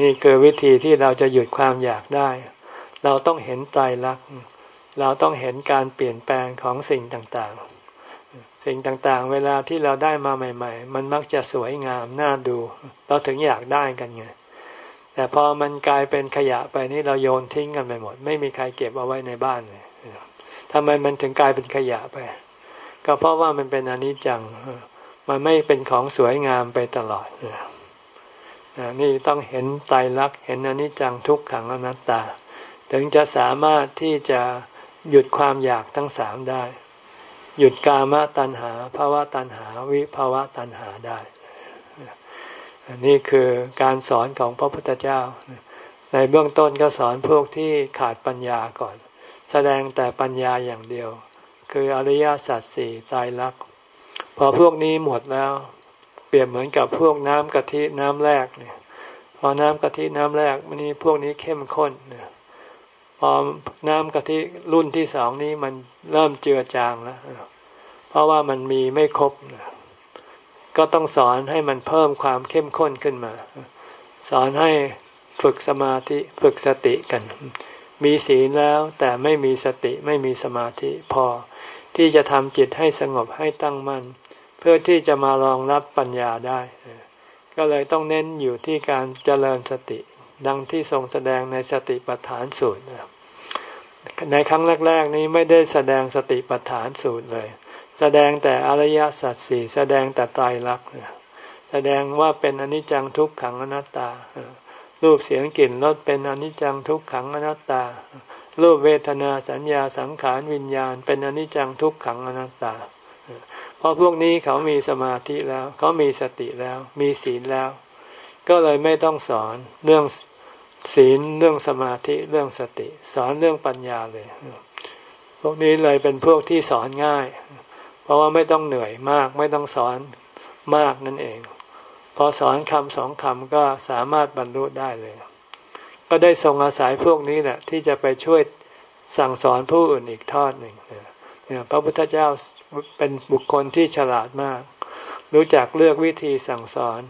Speaker 1: นี่คือวิธีที่เราจะหยุดความอยากได้ เราต้องเห็นตายรัก เราต้องเห็นการเปลี่ยนแปลงของสิ่งต่างๆ สิ่งต่างๆ เวลาที่เราได้มาใหม่ ๆ มันมักจะสวยงามน่าดู เราถึงอยากได้กันไงแต่พอมันกลายเป็นขยะไปนี่เราโยนทิ้งกันไปหมด ไม่มีใครเก็บเอาไว้ในบ้านเลยทำไมมันถึงกลายเป็นขยะไป ก็เพราะว่ามันเป็นอนิจจัง มันไม่เป็นของสวยงามไปตลอดนี่ต้องเห็นไตรลักษณ์เห็นอนิจจังทุกขังอนัตตา ถึงจะสามารถที่จะ หยุดความอยากทั้งสามได้ หยุดกามตัณหาภาวะตัณหาวิภาวะตัณหาได้นี่คือการสอนของพระพุทธเจ้า ในเบื้องต้นก็สอนพวกที่ขาดปัญญาก่อน แสดงแต่ปัญญาอย่างเดียว คืออริยสัจสี่ตายรักพอพวกนี้หมดแล้ว เปรียบเหมือนกับพวกน้ำกะทิน้ำแรกเนี่ยพอน้ำกะทิน้ำแรกมันนี้พวกนี้เข้มข้นเนี่ย พอน้ำกะทิรุ่นที่สองนี้มันเริ่มเจือจางแล้วเพราะว่ามันมีไม่ครบก็ต้องสอนให้มันเพิ่มความเข้มข้นขึ้นมา สอนให้ฝึกสมาธิฝึกสติกัน มีศีลแล้วแต่ไม่มีสติไม่มีสมาธิพอที่จะทำจิตให้สงบให้ตั้งมั่น เพื่อที่จะมารองรับปัญญาได้ ก็เลยต้องเน้นอยู่ที่การเจริญสติ ดังที่ทรงแสดงในสติปัฏฐานสูตรนะครับ ในครั้งแรก ๆ นี้ไม่ได้แสดงสติปัฏฐานสูตรเลย แสดงแต่อริยสัจสี่แสดงแต่ตายรักแสดงว่าเป็นอนิจจังทุกขังอนัตตา รูปเสียงกลิ่นรสเป็นอนิจจังทุกขังอนัตตา รูปเวทนาสัญญาสังขารวิญญาณ เป็นอนิจจังทุกขังอนัตตาเพราะพวกนี้เขามีสมาธิแล้ว เขามีสติแล้ว มีศีลแล้ว ก็เลยไม่ต้องสอนเรื่อง ศีลเรื่องสมาธิเรื่องสติ สอนเรื่องปัญญาเลย พวกนี้เลยเป็นพวกที่สอนง่าย เพราะว่าไม่ต้องเหนื่อยมาก ไม่ต้องสอนมากนั่นเอง พอสอนคำสองคำก็สามารถบรรลุได้เลย ก็ได้ทรงอาศัยพวกนี้แหละที่จะไปช่วยสั่งสอนผู้อื่นอีกทอดหนึ่งเนี่ยพระพุทธเจ้าเป็นบุคคลที่ฉลาดมาก รู้จักเลือกวิธีสั่งสอน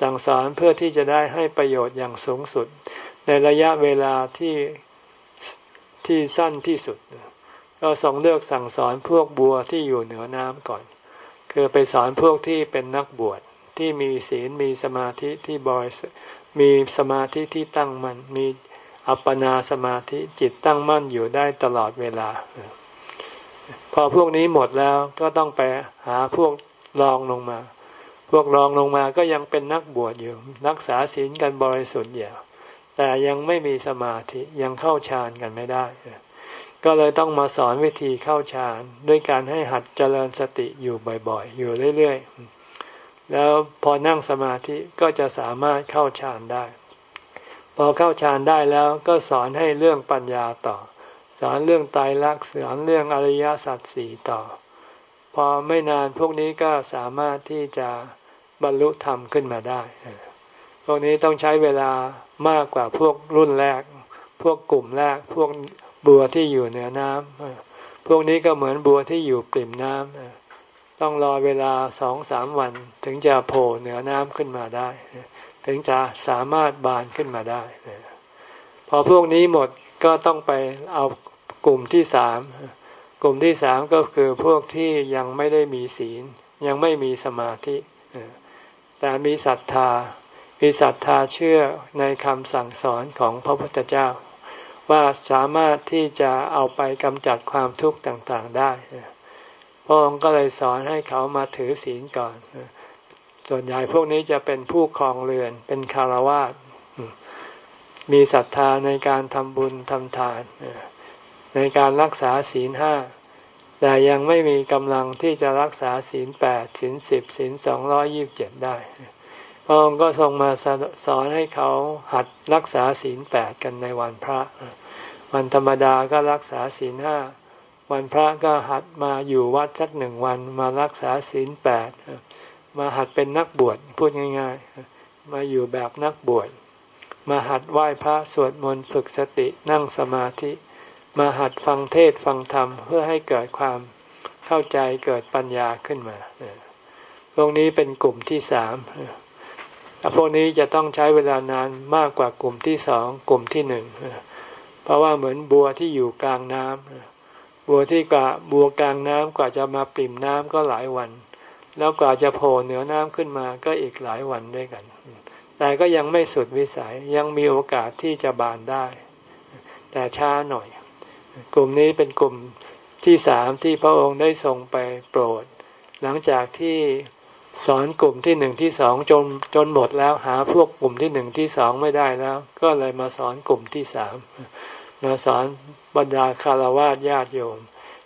Speaker 1: สั่งสอนเพื่อที่จะได้ให้ประโยชน์อย่างสูงสุด ในระยะเวลาที่ที่สั้นที่สุดก็ทรงเลือกสั่งสอนพวกบัวที่อยู่เหนือน้ำก่อน คือไปสอนพวกที่เป็นนักบวชที่มีศีลมีสมาธิที่บริสมีสมาธิที่ตั้งมัน่นมีอัปปนาสมาธิจิตตั้งมั่นอยู่ได้ตลอดเวลา พอพวกนี้หมดแล้วก็ต้องไปหาพวกรองลงมา พวกรองลงมาก็ยังเป็นนักบวชอยู่ รักษาศีลกันบริสุทธิ์อยู่แต่ยังไม่มีสมาธิยังเข้าฌานกันไม่ได้ ก็เลยต้องมาสอนวิธีเข้าฌานด้วยการให้หัดเจริญสติอยู่บ่อยๆ อยู่เรื่อยๆ แล้วพอนั่งสมาธิก็จะสามารถเข้าฌานได้ พอเข้าฌานได้แล้วก็สอนให้เรื่องปัญญาต่อ สอนเรื่องตายรักสอนเรื่องอริยสัจสี่ต่อ พอไม่นานพวกนี้ก็สามารถที่จะ บรรลุธรรมขึ้นมาได้พวกนี้ต้องใช้เวลามากกว่าพวกรุ่นแรก พวกกลุ่มแรก พวกบัวที่อยู่เหนือน้ำพวกนี้ก็เหมือนบัวที่อยู่ปริ่มน้ำต้องรอเวลาสองสามวันถึงจะโผล่เหนือน้ำขึ้นมาได้ ถึงจะสามารถบานขึ้นมาได้ พอพวกนี้หมดก็ต้องไปเอากลุ่มที่สามกลุ่มที่สามก็คือพวกที่ยังไม่ได้มีศีล ยังไม่มีสมาธิ แต่มีศรัทธา มีศรัทธาเชื่อในคำสั่งสอนของพระพุทธเจ้า ว่าสามารถที่จะเอาไปกำจัดความทุกข์ต่างๆได้พระองค์ก็เลยสอนให้เขามาถือศีลก่อน ส่วนใหญ่พวกนี้จะเป็นผู้ครองเรือน เป็นคารวาสมีศรัทธาในการทำบุญทำทาน ในการรักษาศีลห้า แต่ยังไม่มีกำลังที่จะรักษาศีลแปดศีลสิบศีลสองร้อยิบเจ็ดได้พระองค์ก็ทรงมาสอนให้เขาหัดรักษาศีลแปดกันในวันพระ วันธรรมดาก็รักษาศีลห้าวันพระก็หัดมาอยู่วัดสักหนึ่งวันมารักษาศีลแปดมาหัดเป็นนักบวชพูดง่าย ๆ มาอยู่แบบนักบวชมาหัดไหว้พระสวดมนต์ฝึกสตินั่งสมาธิ มาหัดฟังเทศฟังธรรมเพื่อให้เกิดความเข้าใจเกิดปัญญาขึ้นมาพวกนี้เป็นกลุ่มที่สามพวกนี้จะต้องใช้เวลานานมากกว่ากลุ่มที่สองกลุ่มที่หนึ่งเพราะว่าเหมือนบัวที่อยู่กลางน้ำบัวที่กว่าบัวกลางน้ำกว่าจะมาปิ่มน้ำก็หลายวัน แล้วกว่าจะโผล่เหนือน้ำขึ้นมาก็อีกหลายวันด้วยกัน แต่ก็ยังไม่สุดวิสัยยังมีโอกาสที่จะบานได้ แต่ช้าหน่อย กลุ่มนี้เป็นกลุ่มที่สามที่พระองค์ได้ทรงไปโปรด หลังจากที่สอนกลุ่มที่หนึ่งที่สองจนจนหมดแล้วหาพวกกลุ่มที่หนึ่งที่สองไม่ได้แล้ว ก็เลยมาสอนกลุ่มที่สามมาสอนบรรดาคารวะญาติโยม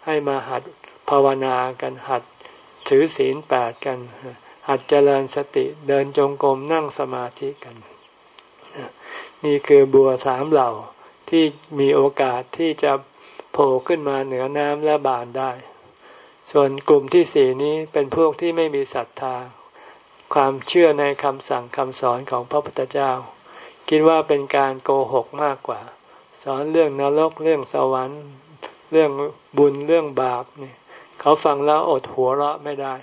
Speaker 1: ให้มาหัดภาวนากันหัดถือศีลแปดกัน หัดเจริญสติเดินจงกรมนั่งสมาธิกัน นี่คือบัวสามเหล่าที่มีโอกาสที่จะ โผล่ขึ้นมาเหนือน้ำและบานได้ ส่วนกลุ่มที่สี่นี้เป็นพวกที่ไม่มีศรัทธา ความเชื่อในคำสั่งคำสอนของพระพุทธเจ้า คิดว่าเป็นการโกหกมากกว่า สอนเรื่องนรกเรื่องสวรรค์ เรื่องบุญเรื่องบาปนี่เขาฟังแล้วอดหัวเราะไม่ได้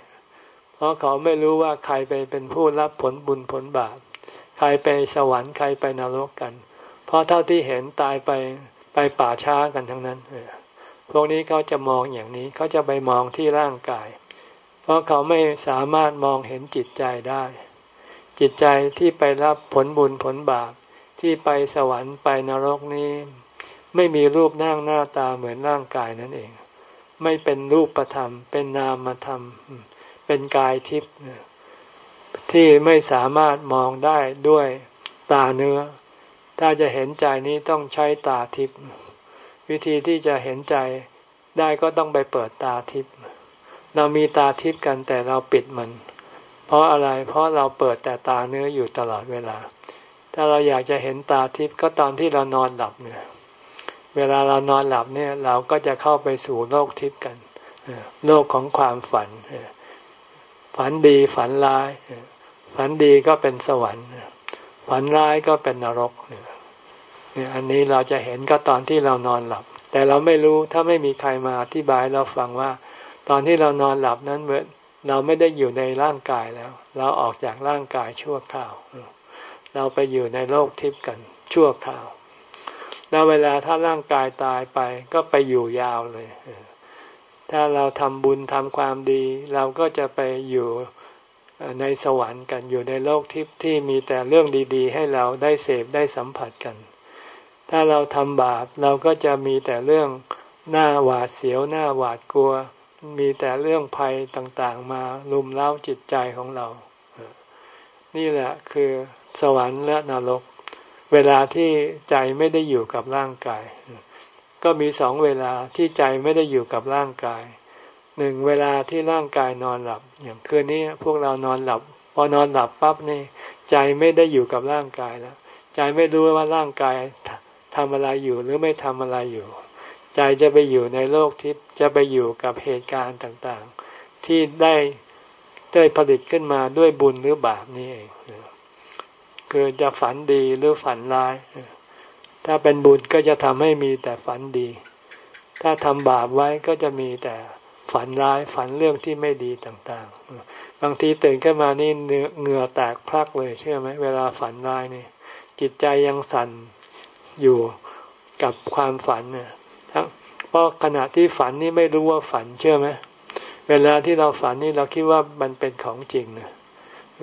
Speaker 1: เพราะเขาไม่รู้ว่าใครไปเป็นผู้รับผลบุญผลบาป ใครไปสวรรค์ใครไปนรกกัน เพราะเท่าที่เห็นตายไป ไปป่าช้ากันทั้งนั้นพวกนี้เขาจะมองอย่างนี้เขาจะไปมองที่ร่างกาย เพราะเขาไม่สามารถมองเห็นจิตใจได้ จิตใจที่ไปรับผลบุญผลบาปที่ไปสวรรค์ไปนรกนี้ ไม่มีรูปนั่งหน้าตาเหมือนร่างกายนั่นเอง ไม่เป็นรูปประธรรม เป็นนามธรรม เป็นกายทิพย์ที่ไม่สามารถมองได้ด้วยตาเนื้อ ถ้าจะเห็นใจนี้ต้องใช้ตาทิพย์วิธีที่จะเห็นใจได้ก็ต้องไปเปิดตาทิพย์เรามีตาทิพย์กันแต่เราปิดมัน เพราะอะไร เพราะเราเปิดแต่ตาเนื้ออยู่ตลอดเวลา ถ้าเราอยากจะเห็นตาทิพย์ก็ตอนที่เรานอนหลับเนี่ย เวลาเรานอนหลับเนี่ย เราก็จะเข้าไปสู่โลกทิพย์กัน โลกของความฝัน ฝันดีฝันร้าย ฝันดีก็เป็นสวรรค์ ฝันร้ายก็เป็นนรกเนี่ย อันนี้เราจะเห็นก็ตอนที่เรานอนหลับ แต่เราไม่รู้ถ้าไม่มีใครมาอธิบายเราฟังว่า ตอนที่เรานอนหลับนั้นเมื่อเราไม่ได้อยู่ในร่างกายแล้ว เราออกจากร่างกายชั่วคราว เราไปอยู่ในโลกทิพย์กันชั่วคราว แล้วเวลาถ้าร่างกายตายไปก็ไปอยู่ยาวเลย ถ้าเราทำบุญทำความดี เราก็จะไปอยู่ในสวรรค์กันอยู่ในโลกทิพย์ที่มีแต่เรื่องดี ๆ ให้เราได้เสพได้สัมผัสกัน ถ้าเราทำบาปเราก็จะมีแต่เรื่องหน้าหวาดเสียวหน้าหวาดกลัว มีแต่เรื่องภัยต่างๆ มาลุมเล้าจิตใจของเรา นี่แหละคือสวรรค์และนรก เวลาที่ใจไม่ได้อยู่กับร่างกาย ก็มีสองเวลาที่ใจไม่ได้อยู่กับร่างกายหนึ่งเวลาที่ร่างกายนอนหลับ อย่างคืนนี้พวกเรานอนหลับ พอนอนหลับปั๊บนี่ใจไม่ได้อยู่กับร่างกายแล้วใจไม่รู้ว่าร่างกาย ทำอะไรอยู่หรือไม่ทำอะไรอยู่ ใจจะไปอยู่ในโลกทิพย์จะไปอยู่กับเหตุการณ์ต่างๆ ที่ได้ได้ผลิตขึ้นมาด้วยบุญหรือบาปนี่เองคือจะฝันดีหรือฝันร้าย ถ้าเป็นบุญก็จะทำให้มีแต่ฝันดี ถ้าทำบาปไว้ก็จะมีแต่ฝันร้ายฝันเรื่องที่ไม่ดีต่างๆ บางทีตื่นขึ้นมานี่เหงื่อแตกพลักเลยเชื่อไหมเวลาฝันร้ายนี่จิตใจยังสั่น อยู่กับความฝันเนี่ยเพราะขณะที่ฝันนี่ไม่รู้ว่าฝันเชื่อไหมเวลาที่เราฝันนี่เราคิดว่ามันเป็นของจริงนะ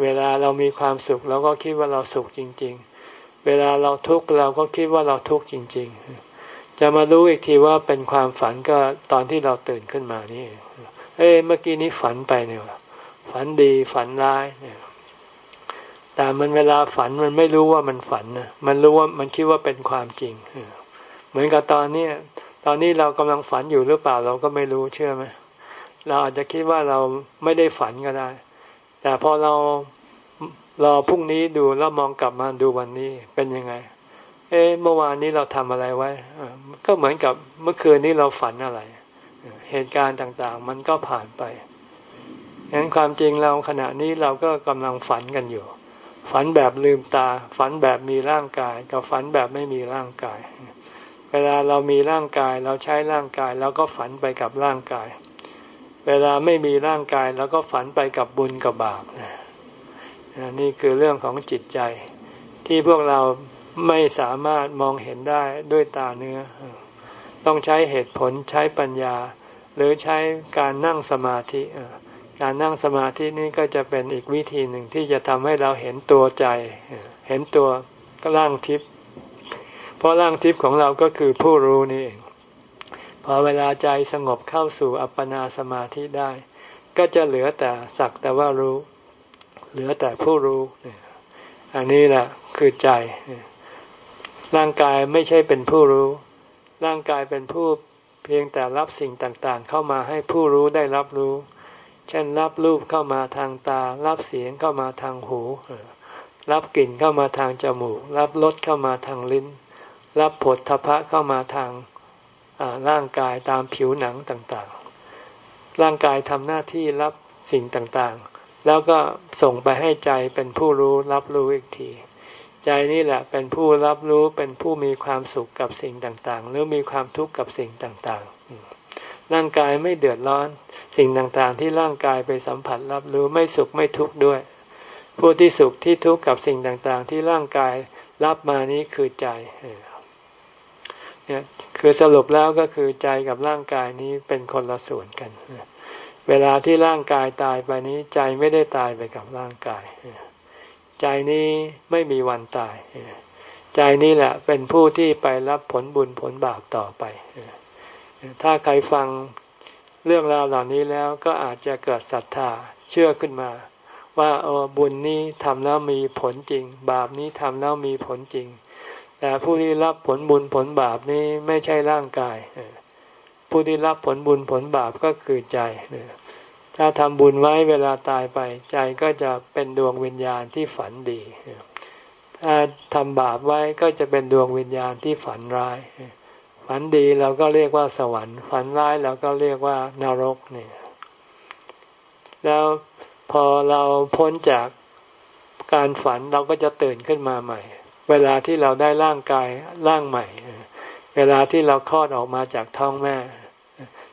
Speaker 1: เวลาเรามีความสุขเราก็คิดว่าเราสุขจริง ๆ เวลาเราทุกข์เราก็คิดว่าเราทุกข์จริง ๆ จะมารู้อีกทีว่าเป็นความฝันก็ตอนที่เราตื่นขึ้นมานี่ เอ้เมื่อกี้นี้ฝันไปเนี่ยฝันดีฝันร้ายเนี่ย แต่มันเวลาฝันมันไม่รู้ว่ามันฝันนะมันรู้ว่ามันคิดว่าเป็นความจริงเหมือนกับตอนนี้ตอนนี้เรากำลังฝันอยู่หรือเปล่าเราก็ไม่รู้เชื่อไหมเราอาจจะคิดว่าเราไม่ได้ฝันก็ได้ แต่พอเรารอพรุ่งนี้ดูแล้วมองกลับมาดูวันนี้เป็นยังไง เอ๊ะเมื่อวานนี้เราทำอะไรไว้ก็เหมือนกับเมื่อคืนนี้เราฝันอะไร เหตุการณ์ต่างๆ มันก็ผ่านไปฉะนั้นความจริงเราขณะนี้เราก็กำลังฝันกันอยู่ ฝันแบบลืมตา ฝันแบบมีร่างกาย กับฝันแบบไม่มีร่างกาย เวลาเรามีร่างกายเราใช้ร่างกายเราก็ฝันไปกับร่างกาย เวลาไม่มีร่างกายเราก็ฝันไปกับบุญกับบาปนี่คือเรื่องของจิตใจ ที่พวกเราไม่สามารถมองเห็นได้ด้วยตาเนื้อ ต้องใช้เหตุผลใช้ปัญญา หรือใช้การนั่งสมาธิ การนั่งสมาธินี้ก็จะเป็นอีกวิธีหนึ่งที่จะทำให้เราเห็นตัวใจ เห็นตัวก็ร่างทิพย์เพราะร่างทิพย์ของเราก็คือผู้รู้นี่เองพอเวลาใจสงบเข้าสู่อัปปนาสมาธิได้ ก็จะเหลือแต่สักแต่ว่ารู้ เหลือแต่ผู้รู้ อันนี้แหละคือใจ ร่างกายไม่ใช่เป็นผู้รู้ ร่างกายเป็นผู้เพียงแต่รับสิ่งต่างๆ เข้ามาให้ผู้รู้ได้รับรู้ เช่นรับรูปเข้ามาทางตา รับเสียงเข้ามาทางหู รับกลิ่นเข้ามาทางจมูก รับรสเข้ามาทางลิ้น รับผลทพะเข้ามาทางร่างกายตามผิวหนังต่างๆ ร่างกายทำหน้าที่รับสิ่งต่างๆ แล้วก็ส่งไปให้ใจเป็นผู้รู้รับรู้อีกที ใจนี่แหละเป็นผู้รับรู้เป็นผู้มีความสุขกับสิ่งต่างๆ หรือมีความทุกข์กับสิ่งต่างๆ ร่างกายไม่เดือดร้อน สิ่งต่างๆ ที่ร่างกายไปสัมผัสรับรู้ไม่สุขไม่ทุกข์ด้วย ผู้ที่สุขที่ทุกข์กับสิ่งต่างๆ ที่ร่างกายรับมานี้คือใจเนี่ยคือสรุปแล้วก็คือใจกับร่างกายนี้เป็นคนละส่วนกัน เวลาที่ร่างกายตายไปนี้ใจไม่ได้ตายไปกับร่างกาย ใจนี้ไม่มีวันตาย ใจนี้แหละเป็นผู้ที่ไปรับผลบุญผลบาปต่อไป ถ้าใครฟังเรื่องราวเหล่านี้แล้วก็อาจจะเกิดศรัทธาเชื่อขึ้นมา ว่าเออบุญนี้ทำแล้วมีผลจริง บาปนี้ทำแล้วมีผลจริง แต่ผู้ที่รับผลบุญผลบาปนี้ไม่ใช่ร่างกายผู้ที่รับผลบุญผลบาปก็คือใจถ้าทำบุญไว้เวลาตายไป ใจก็จะเป็นดวงวิญญาณที่ฝันดีถ้าทำบาปไว้ก็จะเป็นดวงวิญญาณที่ฝันร้าย ฝันดีเราก็เรียกว่าสวรรค์ ฝันร้ายเราก็เรียกว่านรกเนี่ยแล้วพอเราพ้นจากการฝันเราก็จะตื่นขึ้นมาใหม่ เวลาที่เราได้ร่างกายร่างใหม่ เวลาที่เราคลอดออกมาจากท้องแม่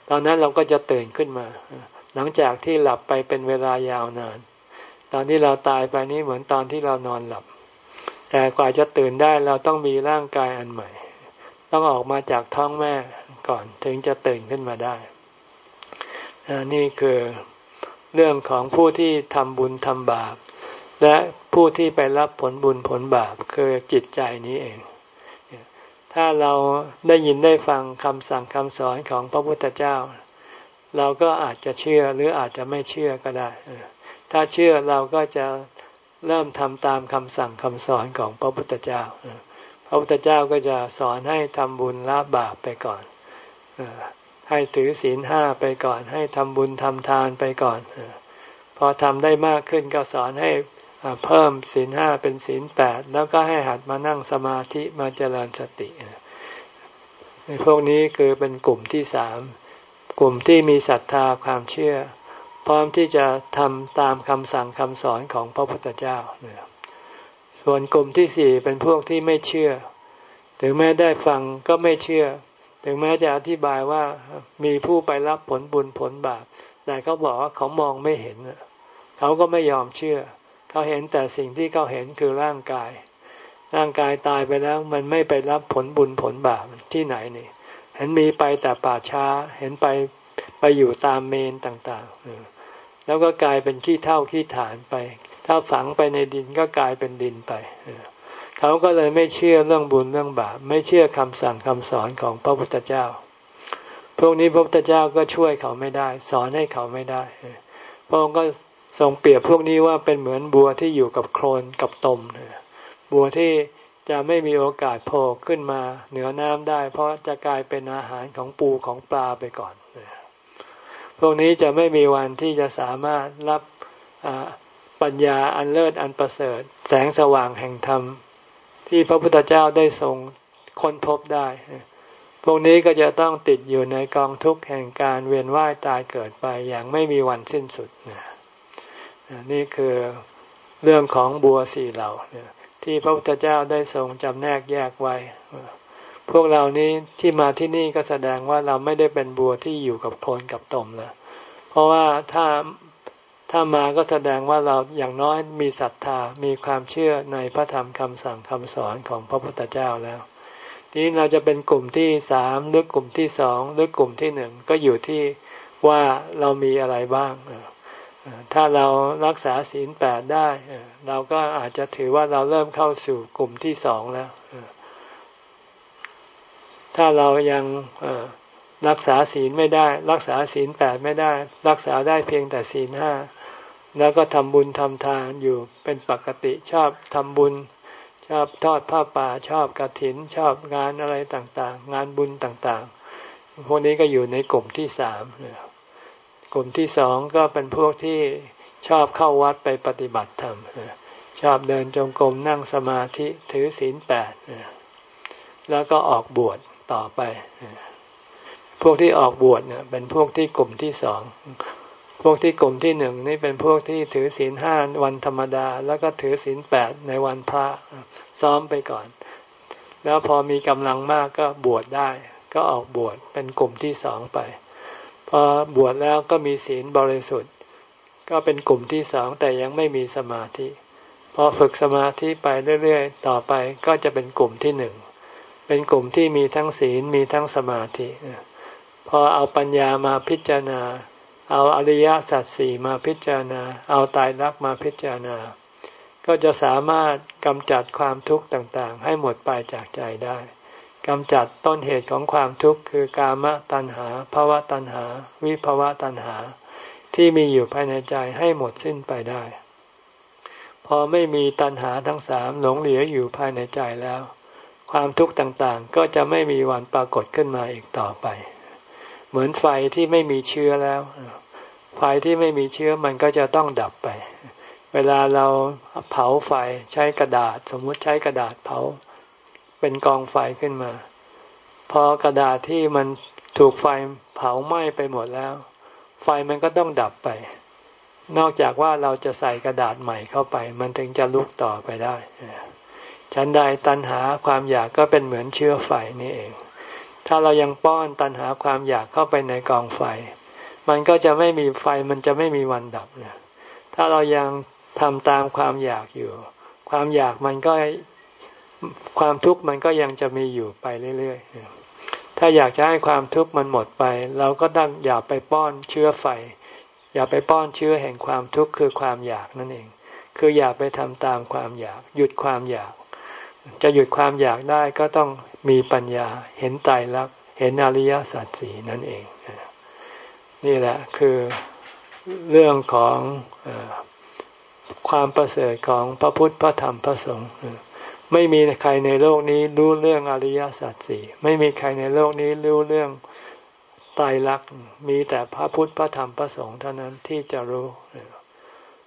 Speaker 1: ตอนนั้นเราก็จะตื่นขึ้นมา หลังจากที่หลับไปเป็นเวลายาวนาน ตอนที่เราตายไปนี้เหมือนตอนที่เรานอนหลับ แต่กว่าจะตื่นได้เราต้องมีร่างกายอันใหม่ ต้องออกมาจากท้องแม่ก่อนถึงจะตื่นขึ้นมาได้ นี่คือเรื่องของผู้ที่ทำบุญทำบาป และผู้ที่ไปรับผลบุญผลบาปคือจิตใจนี้เอง ถ้าเราได้ยินได้ฟังคำสั่งคำสอนของพระพุทธเจ้า เราก็อาจจะเชื่อหรืออาจจะไม่เชื่อก็ได้ ถ้าเชื่อเราก็จะเริ่มทำตามคำสั่งคำสอนของพระพุทธเจ้า พระพุทธเจ้าก็จะสอนให้ทำบุญละบาปไปก่อนให้ถือศีลห้าไปก่อน ให้ทำบุญทำทานไปก่อนพอทำได้มากขึ้นก็สอนให้เพิ่มศีลห้าเป็นศีลแปดแล้วก็ให้หัดมานั่งสมาธิมาเจริญสติในพวกนี้คือเป็นกลุ่มที่สามกลุ่มที่มีศรัทธาความเชื่อ พร้อมที่จะทำตามคำสั่งคำสอนของพระพุทธเจ้าเนี่ย ส่วนกลุ่มที่สี่เป็นพวกที่ไม่เชื่อ ถึงแม้ได้ฟังก็ไม่เชื่อ ถึงแม้จะอธิบายว่ามีผู้ไปรับผลบุญผลบาป แต่เขาบอกว่าเขามองไม่เห็น เขาก็ไม่ยอมเชื่อ เขาเห็นแต่สิ่งที่เขาเห็นคือร่างกาย ร่างกายตายไปแล้วมันไม่ไปรับผลบุญผลบาปที่ไหนนี่ เห็นมีไปแต่ป่าช้า เห็นไปไปอยู่ตามเมนต่างๆแล้วก็กลายเป็นขี้เท่าขี้ฐานไป ถ้าฝังไปในดินก็กลายเป็นดินไปเขาก็เลยไม่เชื่อเรื่องบุญเรื่องบาปไม่เชื่อคำสั่งคำสอนของพระพุทธเจ้า พวกนี้พระพุทธเจ้าก็ช่วยเขาไม่ได้ สอนให้เขาไม่ได้พระองค์ก็ทรงเปรียบพวกนี้ว่าเป็นเหมือนบัวที่อยู่กับโคลนกับตมบัวที่จะไม่มีโอกาสโผล่ขึ้นมาเหนือน้ำได้ เพราะจะกลายเป็นอาหารของปูของปลาไปก่อน พวกนี้จะไม่มีวันที่จะสามารถรับ ปัญญาอันเลิศอันประเสริฐ แสงสว่างแห่งธรรม ที่พระพุทธเจ้าได้ทรงค้นพบได้ พวกนี้ก็จะต้องติดอยู่ในกองทุกข์แห่งการเวียนว่ายตายเกิดไปอย่างไม่มีวันสิ้นสุด นี่คือเรื่องของบัวสี่เหล่าที่พระพุทธเจ้าได้ทรงจำแนกแยกไว้ พวกเรานี้ที่มาที่นี่ก็แสดงว่าเราไม่ได้เป็นบัวที่อยู่กับโคลนกับตมแล้วเพราะว่าถ้า ถ้ามาก็แสดงว่าเราอย่างน้อยมีศรัทธา มีความเชื่อในพระธรรมคำสั่งคำสอนของพระพุทธเจ้าแล้ว ทีนี้เราจะเป็นกลุ่มที่สามหรือกลุ่มที่สองหรือกลุ่มที่หนึ่งก็อยู่ที่ว่าเรามีอะไรบ้าง ถ้าเรารักษาศีลแปดได้ เราก็อาจจะถือว่าเราเริ่มเข้าสู่กลุ่มที่สองแล้ว ถ้าเรายัง รักษาศีลไม่ได้ รักษาศีลแปดไม่ได้ รักษาได้เพียงแต่ศีลห้าแล้วก็ทำบุญทำทานอยู่เป็นปกติชอบทำบุญ ชอบทอดผ้าป่าชอบกระถิน ชอบงานอะไรต่างๆ งานบุญต่างๆ พวกนี้ก็อยู่ในกลุ่มที่สามกลุ่มที่สองก็เป็นพวกที่ชอบเข้าวัดไปปฏิบัติธรรมชอบเดินจงกรมนั่งสมาธิถือศีลแปดแล้วก็ออกบวชต่อไป พวกที่ออกบวชเนี่ยเป็นพวกที่กลุ่มที่สอง พวกที่กลุ่มที่หนึ่งนี่เป็นพวกที่ถือศีลห้าวันธรรมดา แล้วก็ถือศีลแปดในวันพระซ้อมไปก่อน แล้วพอมีกำลังมากก็บวชได้ ก็ออกบวชเป็นกลุ่มที่สองไป พอบวชแล้วก็มีศีลบริสุทธิ์ ก็เป็นกลุ่มที่สองแต่ยังไม่มีสมาธิ พอฝึกสมาธิไปเรื่อยๆ ต่อไปก็จะเป็นกลุ่มที่หนึ่ง เป็นกลุ่มที่มีทั้งศีลมีทั้งสมาธิ อเอาปัญญามาพิจารณา เอาอริยสัจสี่มาพิจารณา เอาตายรักมาพิจารณา ก็จะสามารถกำจัดความทุกข์ต่างๆ ให้หมดไปจากใจได้กำจัดต้นเหตุของความทุกข์คือกามตัณหาภาวะตัณหา วิภาวะตัณหา ที่มีอยู่ภายในใจให้หมดสิ้นไปได้ พอไม่มีตัณหาทั้งสามหลงเหลืออยู่ภายในใจแล้ว ความทุกข์ต่างๆ ก็จะไม่มีวันปรากฏขึ้นมาอีกต่อไป เหมือนไฟที่ไม่มีเชื้อแล้ว ไฟที่ไม่มีเชื้อมันก็จะต้องดับไป เวลาเราเผาไฟใช้กระดาษ สมมุติใช้กระดาษเผา เป็นกองไฟขึ้นมา พอกระดาษที่มันถูกไฟเผาไหม้ไปหมดแล้ว ไฟมันก็ต้องดับไป นอกจากว่าเราจะใส่กระดาษใหม่เข้าไป มันถึงจะลุกต่อไปได้ฉันใดตัณหาความอยากก็เป็นเหมือนเชื้อไฟนี่เอง ถ้าเรายังป้อนตัณหาความอยากเข้าไปในกองไฟ มันก็จะไม่มีไฟมันจะไม่มีวันดับนี่ยถ้าเรายังทำตามความอยากอยู่ ความอยากมันก็ความทุกข์มันก็ยังจะมีอยู่ไปเรื่อยๆ ถ้าอยากจะให้ความทุกข์มันหมดไป เราก็ต้องอย่าไปป้อนเชื้อไฟ อย่าไปป้อนเชื้อแห่งความทุกข์คือความอยากนั่นเอง คืออย่าไปทำตามความอยาก หยุดความอยาก จะหยุดความอยากได้ก็ต้อง มีปัญญาเห็นไตรลักษณ์เห็นอริยสัจสีนั่นเอง นี่แหละคือเรื่องของอความประเสริฐของพระพุทธพระธรรมพระสงฆ์ไม่มีใครในโลกนี้รู้เรื่องอริยสัจสี่ไม่มีใครในโลกนี้รู้เรื่องตายรักมีแต่พระพุทธพระธรรมพระสงฆ์เท่านั้นที่จะรู้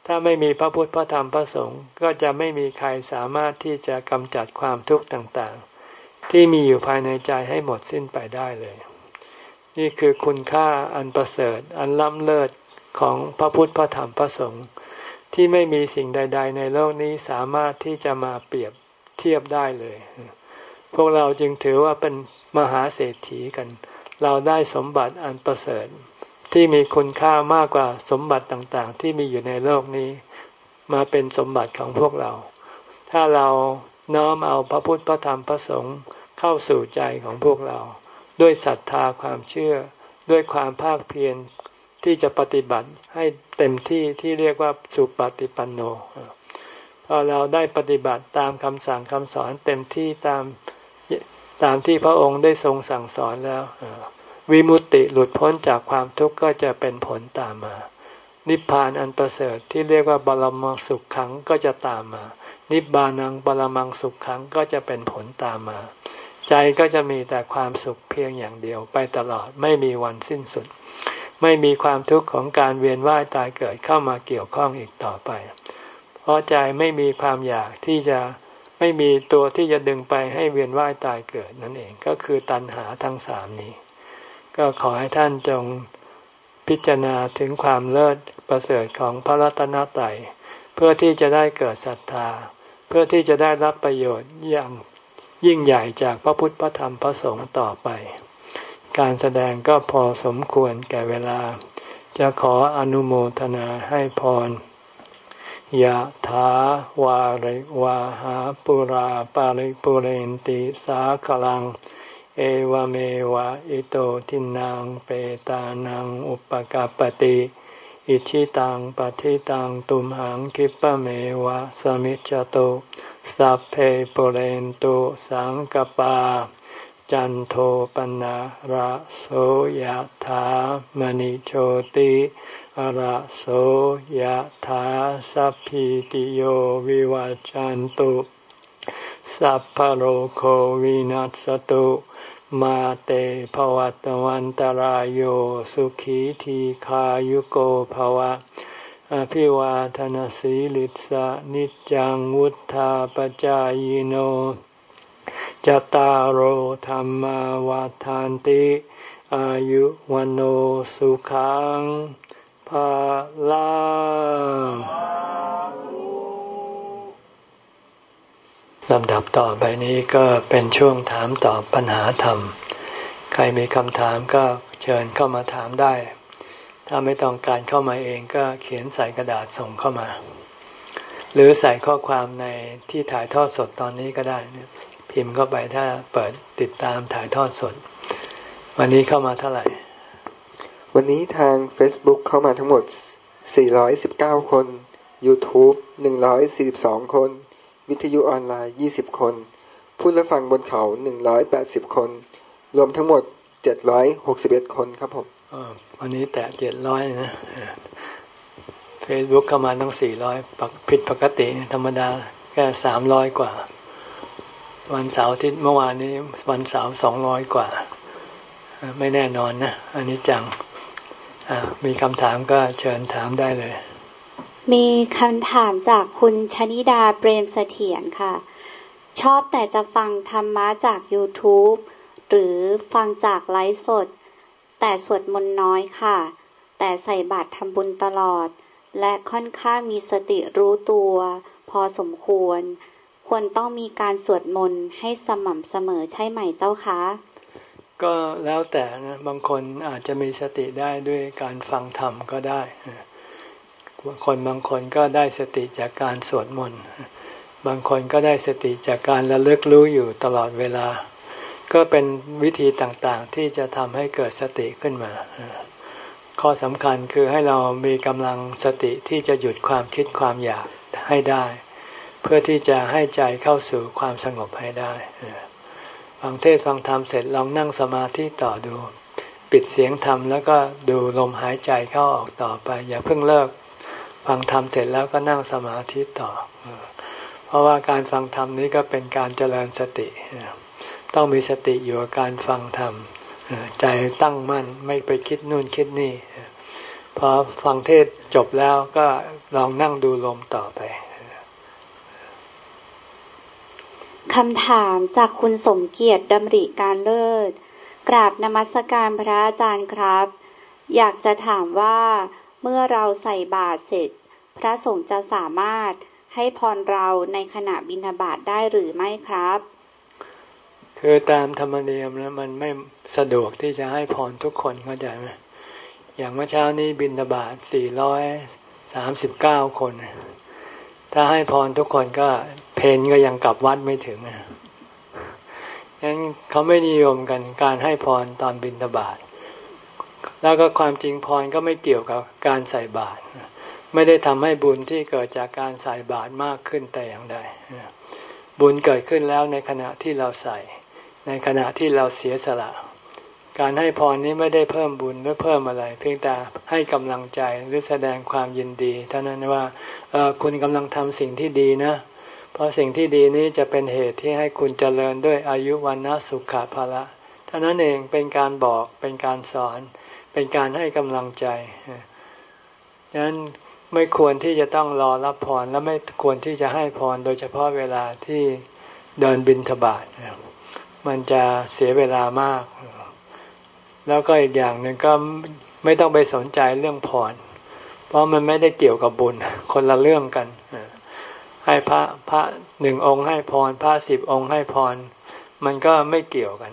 Speaker 1: ถ้าไม่มีพระพุทธพระธรรมพระสงฆ์ก็จะไม่มีใครสามารถที่จะกำจัดความทุกข์ต่างๆ ที่มีอยู่ภายในใจให้หมดสิ้นไปได้เลย นี่คือคุณค่าอันประเสริฐ อันล้ำเลิศของพระพุทธพระธรรมพระสงฆ์ที่ไม่มีสิ่งใด ๆ ในโลกนี้สามารถที่จะมาเปรียบเทียบได้เลย พวกเราจึงถือว่าเป็นมหาเศรษฐีกัน เราได้สมบัติอันประเสริฐ ที่มีคุณค่ามากกว่าสมบัติต่างๆ ที่มีอยู่ในโลกนี้ มาเป็นสมบัติของพวกเรา ถ้าเรา น้อมเอาพระพุทธพระธรรมพระสงฆ์เข้าสู่ใจของพวกเรา ด้วยศรัทธาความเชื่อ ด้วยความภาคเพียรที่จะปฏิบัติให้เต็มที่ที่เรียกว่าสุปฏิปันโนพอเราได้ปฏิบัติตามคำสั่งคำสอนเต็มที่ตามตามที่พระองค์ได้ทรงสั่งสอนแล้ววิมุตติหลุดพ้นจากความทุกข์ก็จะเป็นผลตามมา นิพพานอันประเสริฐที่เรียกว่าบรมสุขขังก็จะตามมา นิบานังปรมังสุขขังก็จะเป็นผลตามมา ใจก็จะมีแต่ความสุขเพียงอย่างเดียวไปตลอดไม่มีวันสิ้นสุด ไม่มีความทุกข์ของการเวียนว่ายตายเกิดเข้ามาเกี่ยวข้องอีกต่อไป เพราะใจไม่มีความอยากที่จะไม่มีตัวที่จะดึงไปให้เวียนว่ายตายเกิดนั่นเองก็คือตัณหาทั้งสามนี้ ก็ขอให้ท่านจงพิจารณาถึงความเลิศประเสริฐของพระรัตนตรัยเพื่อที่จะได้เกิดศรัทธา เพื่อที่จะได้รับประโยชน์อย่างยิ่งใหญ่จากพระพุทธพระธรรมพระสงฆ์ต่อไป การแสดงก็พอสมควรแก่เวลา จะขออนุโมทนาให้พรยะถาวาริวาหาปุราปาริปุเรนติสาขลัง เอวเมวะอิโตทินังเปตานังอุปกาปติ อิชิตังปฏิตังตุมหังคิปะเมวะสมิจจโตสัพเพปุเรนตุสังกปา จันโทปนะระโสยถามณิโชติอระโสยถาสัพพิติโยวิวัจจันตุสัพพโรโควินัสตุ มาเตภวัตวันตารโยสุขีทีขายุโกภวะ อภิวาทนสีลิสะนิจังวุธาปจายโนจตารโหธรรมวาทานติ อายุวันโอสุขังภาลัง ลำดับต่อไปนี้ก็เป็นช่วงถามตอบปัญหาธรรม ใครมีคำถามก็เชิญเข้ามาถามได้ ถ้าไม่ต้องการเข้ามาเองก็เขียนใส่กระดาษส่งเข้ามา หรือใส่ข้อความในที่ถ่ายทอดสดตอนนี้ก็ได้ พิมพ์เข้าไปถ้าเปิดติดตามถ่ายทอดสด วันนี้เข้ามาเท่าไหร่
Speaker 2: วันนี้ทาง Facebook เข้ามาทั้งหมด 419 คน YouTube 142 คน วิทยุออนไลน์ 20 คน ผู้รับฟังบนเขา 180 คน รวมทั้งหมด 761 คนครับผม
Speaker 1: วันนี้แตะ 700 นะ Facebook เข้ามาตั้ง 400ผิดปกติธรรมดาแค่ 300 กว่า วันเสาร์ที่เมื่อวานนี้วันเสาร์200 กว่า ไม่แน่นอนนะ อันนี้จังมีคำถามก็เชิญถามได้เลย
Speaker 3: มีคำถามจากคุณชนิดาเปรมเสถียรค่ะ ชอบแต่จะฟังธรรมะจาก YouTube หรือฟังจากไลฟ์สด แต่สวดมนต์น้อยค่ะ แต่ใส่บาตรทำบุญตลอด และค่อนข้างมีสติรู้ตัว พอสมควร ควรต้องมีการสวดมนต์ให้สม่ำเสมอใช่ไหมเจ้าคะ
Speaker 1: ก็แล้วแต่นะบางคนอาจจะมีสติได้ด้วยการฟังธรรมก็ได้ คนบางคนก็ได้สติจากการสวดมนต์บางคนก็ได้สติจากการระลึกรู้อยู่ตลอดเวลา ก็เป็นวิธีต่างๆ ที่จะทำให้เกิดสติขึ้นมา ข้อสำคัญคือให้เรามีกำลังสติที่จะหยุดความคิดความอยากให้ได้ เพื่อที่จะให้ใจเข้าสู่ความสงบให้ได้ฟังเทศฟังธรรมเสร็จลองนั่งสมาธิต่อดู ปิดเสียงธรรมแล้วก็ดูลมหายใจเข้าออกต่อไป อย่าเพิ่งเลิก ฟังธรรมเสร็จแล้วก็นั่งสมาธิต่อ เพราะว่าการฟังธรรมนี้ก็เป็นการเจริญสติ ต้องมีสติอยู่กับการฟังธรรมใจตั้งมั่นไม่ไปคิดนู่นคิดนี่พอฟังเทศจบแล้วก็ลองนั่งดูลมต่อไป
Speaker 3: คำถามจากคุณสมเกียรติดำริการเลิศ กราบนมัสการพระอาจารย์ครับ อยากจะถามว่าเมื่อเราใส่บาตรเสร็จ พระสงฆ์จะสามารถให้พรเราในขณะบิณฑบาตได้หรือไม่ครับ
Speaker 1: คือตามธรรมเนียมแล้วมันไม่สะดวกที่จะให้พรทุกคนเข้าใจไหมอย่างเมื่อเช้านี้บิณฑบาตสี่ร้อยสามสิบเก้าคน ถ้าให้พรทุกคนก็เพนก็ยังกลับวัดไม่ถึงยังเขาไม่นิยมกันการให้พรตอนบิณฑบาต แล้วก็ความจริงพรก็ไม่เกี่ยวกับการใส่บาตร ไม่ได้ทำให้บุญที่เกิดจากการใส่บาตรมากขึ้นแต่อย่างใดบุญเกิดขึ้นแล้วในขณะที่เราใส่ ในขณะที่เราเสียสละ การให้พรนี้ไม่ได้เพิ่มบุญหรือเพิ่มอะไร เพียงแต่ให้กำลังใจหรือแสดงความยินดี เท่านั้นว่าคุณกำลังทำสิ่งที่ดีนะ เพราะสิ่งที่ดีนี้จะเป็นเหตุที่ให้คุณเจริญด้วยอายุวันนะสุขภาละท่านั้นเองเป็นการบอกเป็นการสอน เป็นการให้กำลังใจดังนั้น ไม่ควรที่จะต้องรอรับพรและไม่ควรที่จะให้พรโดยเฉพาะเวลาที่เดินบินทบาทมันจะเสียเวลามาก แล้วก็อีกอย่างหนึ่งก็ไม่ต้องไปสนใจเรื่องพรเพราะมันไม่ได้เกี่ยวกับบุญคนละเรื่องกันให้พระพระหนึ่งองค์ให้พร พระสิบองค์ให้พร มันก็ไม่เกี่ยวกัน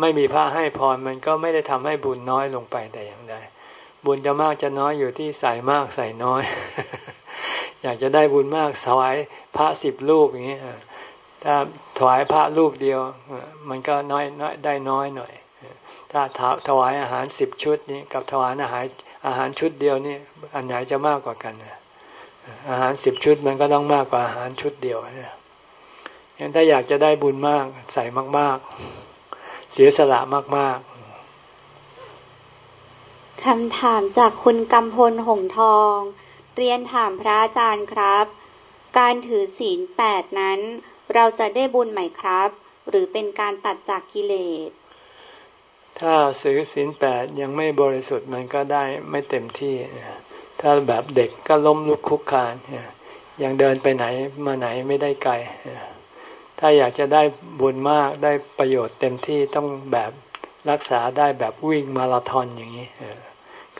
Speaker 1: ไม่มีพระให้พรมันก็ไม่ได้ทำให้บุญน้อยลงไปแต่อย่างใด บุญจะมากจะน้อยอยู่ที่ใส่มากใส่น้อย อยากจะได้บุญมากถวายพระสิบรูปอย่างนี้ถ้าถวายพระรูปเดียว มันก็น้อยน้อยได้น้อยหน่อย ถ้าถวายอาหารสิบชุดนี้กับถวายอาหารอาหารชุดเดียวนี่อันไหนจะมากกว่ากันอาหารสิบชุดมันก็ต้องมากกว่าอาหารชุดเดียวเนี่ยงั้นถ้าอยากจะได้บุญมากใส่มาก ๆ เสียสละมาก
Speaker 3: ๆ คำถามจากคุณกำพลหงทอง เรียนถามพระอาจารย์ครับ การถือศีลแปดนั้น เราจะได้บุญไหมครับ หรือเป็นการตัดจากกิเลส
Speaker 1: ถ้าซื้อศีลแปดยังไม่บริสุทธิ์มันก็ได้ไม่เต็มที่ ถ้าแบบเด็กก็ล้มลุกคุกคานยังเดินไปไหนมาไหนไม่ได้ไกล ถ้าอยากจะได้บุญมากได้ประโยชน์เต็มที่ต้องแบบรักษาได้แบบวิ่งมาราธอนอย่างนี้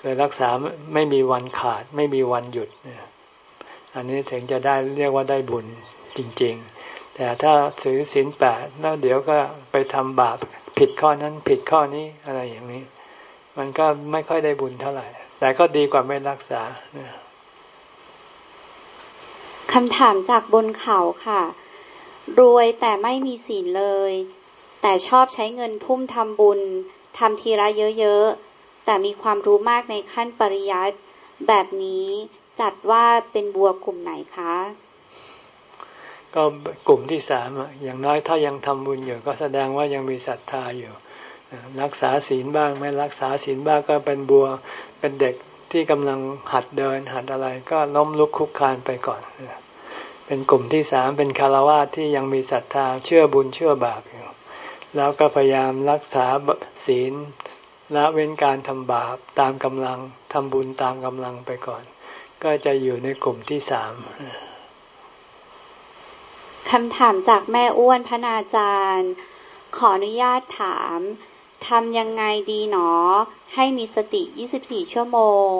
Speaker 1: คือรักษาไม่มีวันขาด ไม่มีวันหยุด อันนี้ถึงจะได้เรียกว่าได้บุญจริง ๆ แต่ถ้าถือศีลแปดแล้วเดี๋ยวก็ไปทำบาปผิดข้อนั้นผิดข้อนี้อะไรอย่างนี้ มันก็ไม่ค่อยได้บุญเท่าไหร่ แต่ก็ดีกว่าไม่รักษา
Speaker 3: คำถามจากบนเขาค่ะ รวยแต่ไม่มีศีลเลย แต่ชอบใช้เงินทุ่มทำบุญทำทีละเยอะๆ แต่มีความรู้มากในขั้นปริยัติแบบนี้จัดว่าเป็นบัวกลุ่มไหนคะ
Speaker 1: ก็กลุ่มที่สามอย่างน้อยถ้ายังทำบุญอยู่ ก็แสดงว่ายังมีศรัทธาอยู่ รักษาศีลบ้างไม่รักษาศีลบ้างก็เป็นบัวเป็นเด็กที่กำลังหัดเดินหัดอะไรก็ล้มลุกคุกคานไปก่อน เป็นกลุ่มที่สามเป็นคารวะที่ยังมีศรัทธาเชื่อบุญเชื่อบาปอยู่แล้วก็พยายามรักษาศีล ละเว้นการทำบาปตามกำลังทำบุญตามกำลังไปก่อน ก็จะอยู่ในกลุ่มที่สาม
Speaker 3: คำถามจากแม่อ้วนพนาจารย์ ขออนุญาตถามทำยังไงดีหนอ ให้มีสติ 24 ชั่วโมง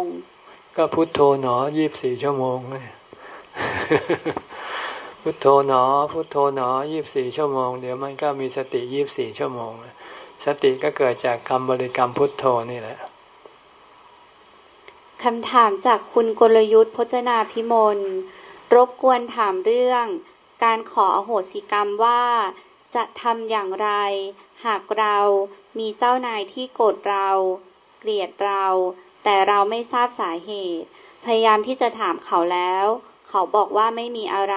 Speaker 1: ก็พุโทโธหนอ 24 ชั่วโมงเลยพุโทโธหนอ พุโทโธหนอ 24 ชั่วโมง เดี๋ยวมันก็มีสติ 24 ชั่วโมง สติก็เกิดจากคำบริกรรมพุทโธนี่แหละ
Speaker 3: คำถามจากคุณกลยุทธ์พจนาพิมล รบกวนถามเรื่อง การขออโหสิกรรมว่าจะทำอย่างไร หากเรามีเจ้านายที่โกรธเรา เกลียดเรา แต่เราไม่ทราบสาเหตุ พยายามที่จะถามเขาแล้ว เขาบอกว่าไม่มีอะไร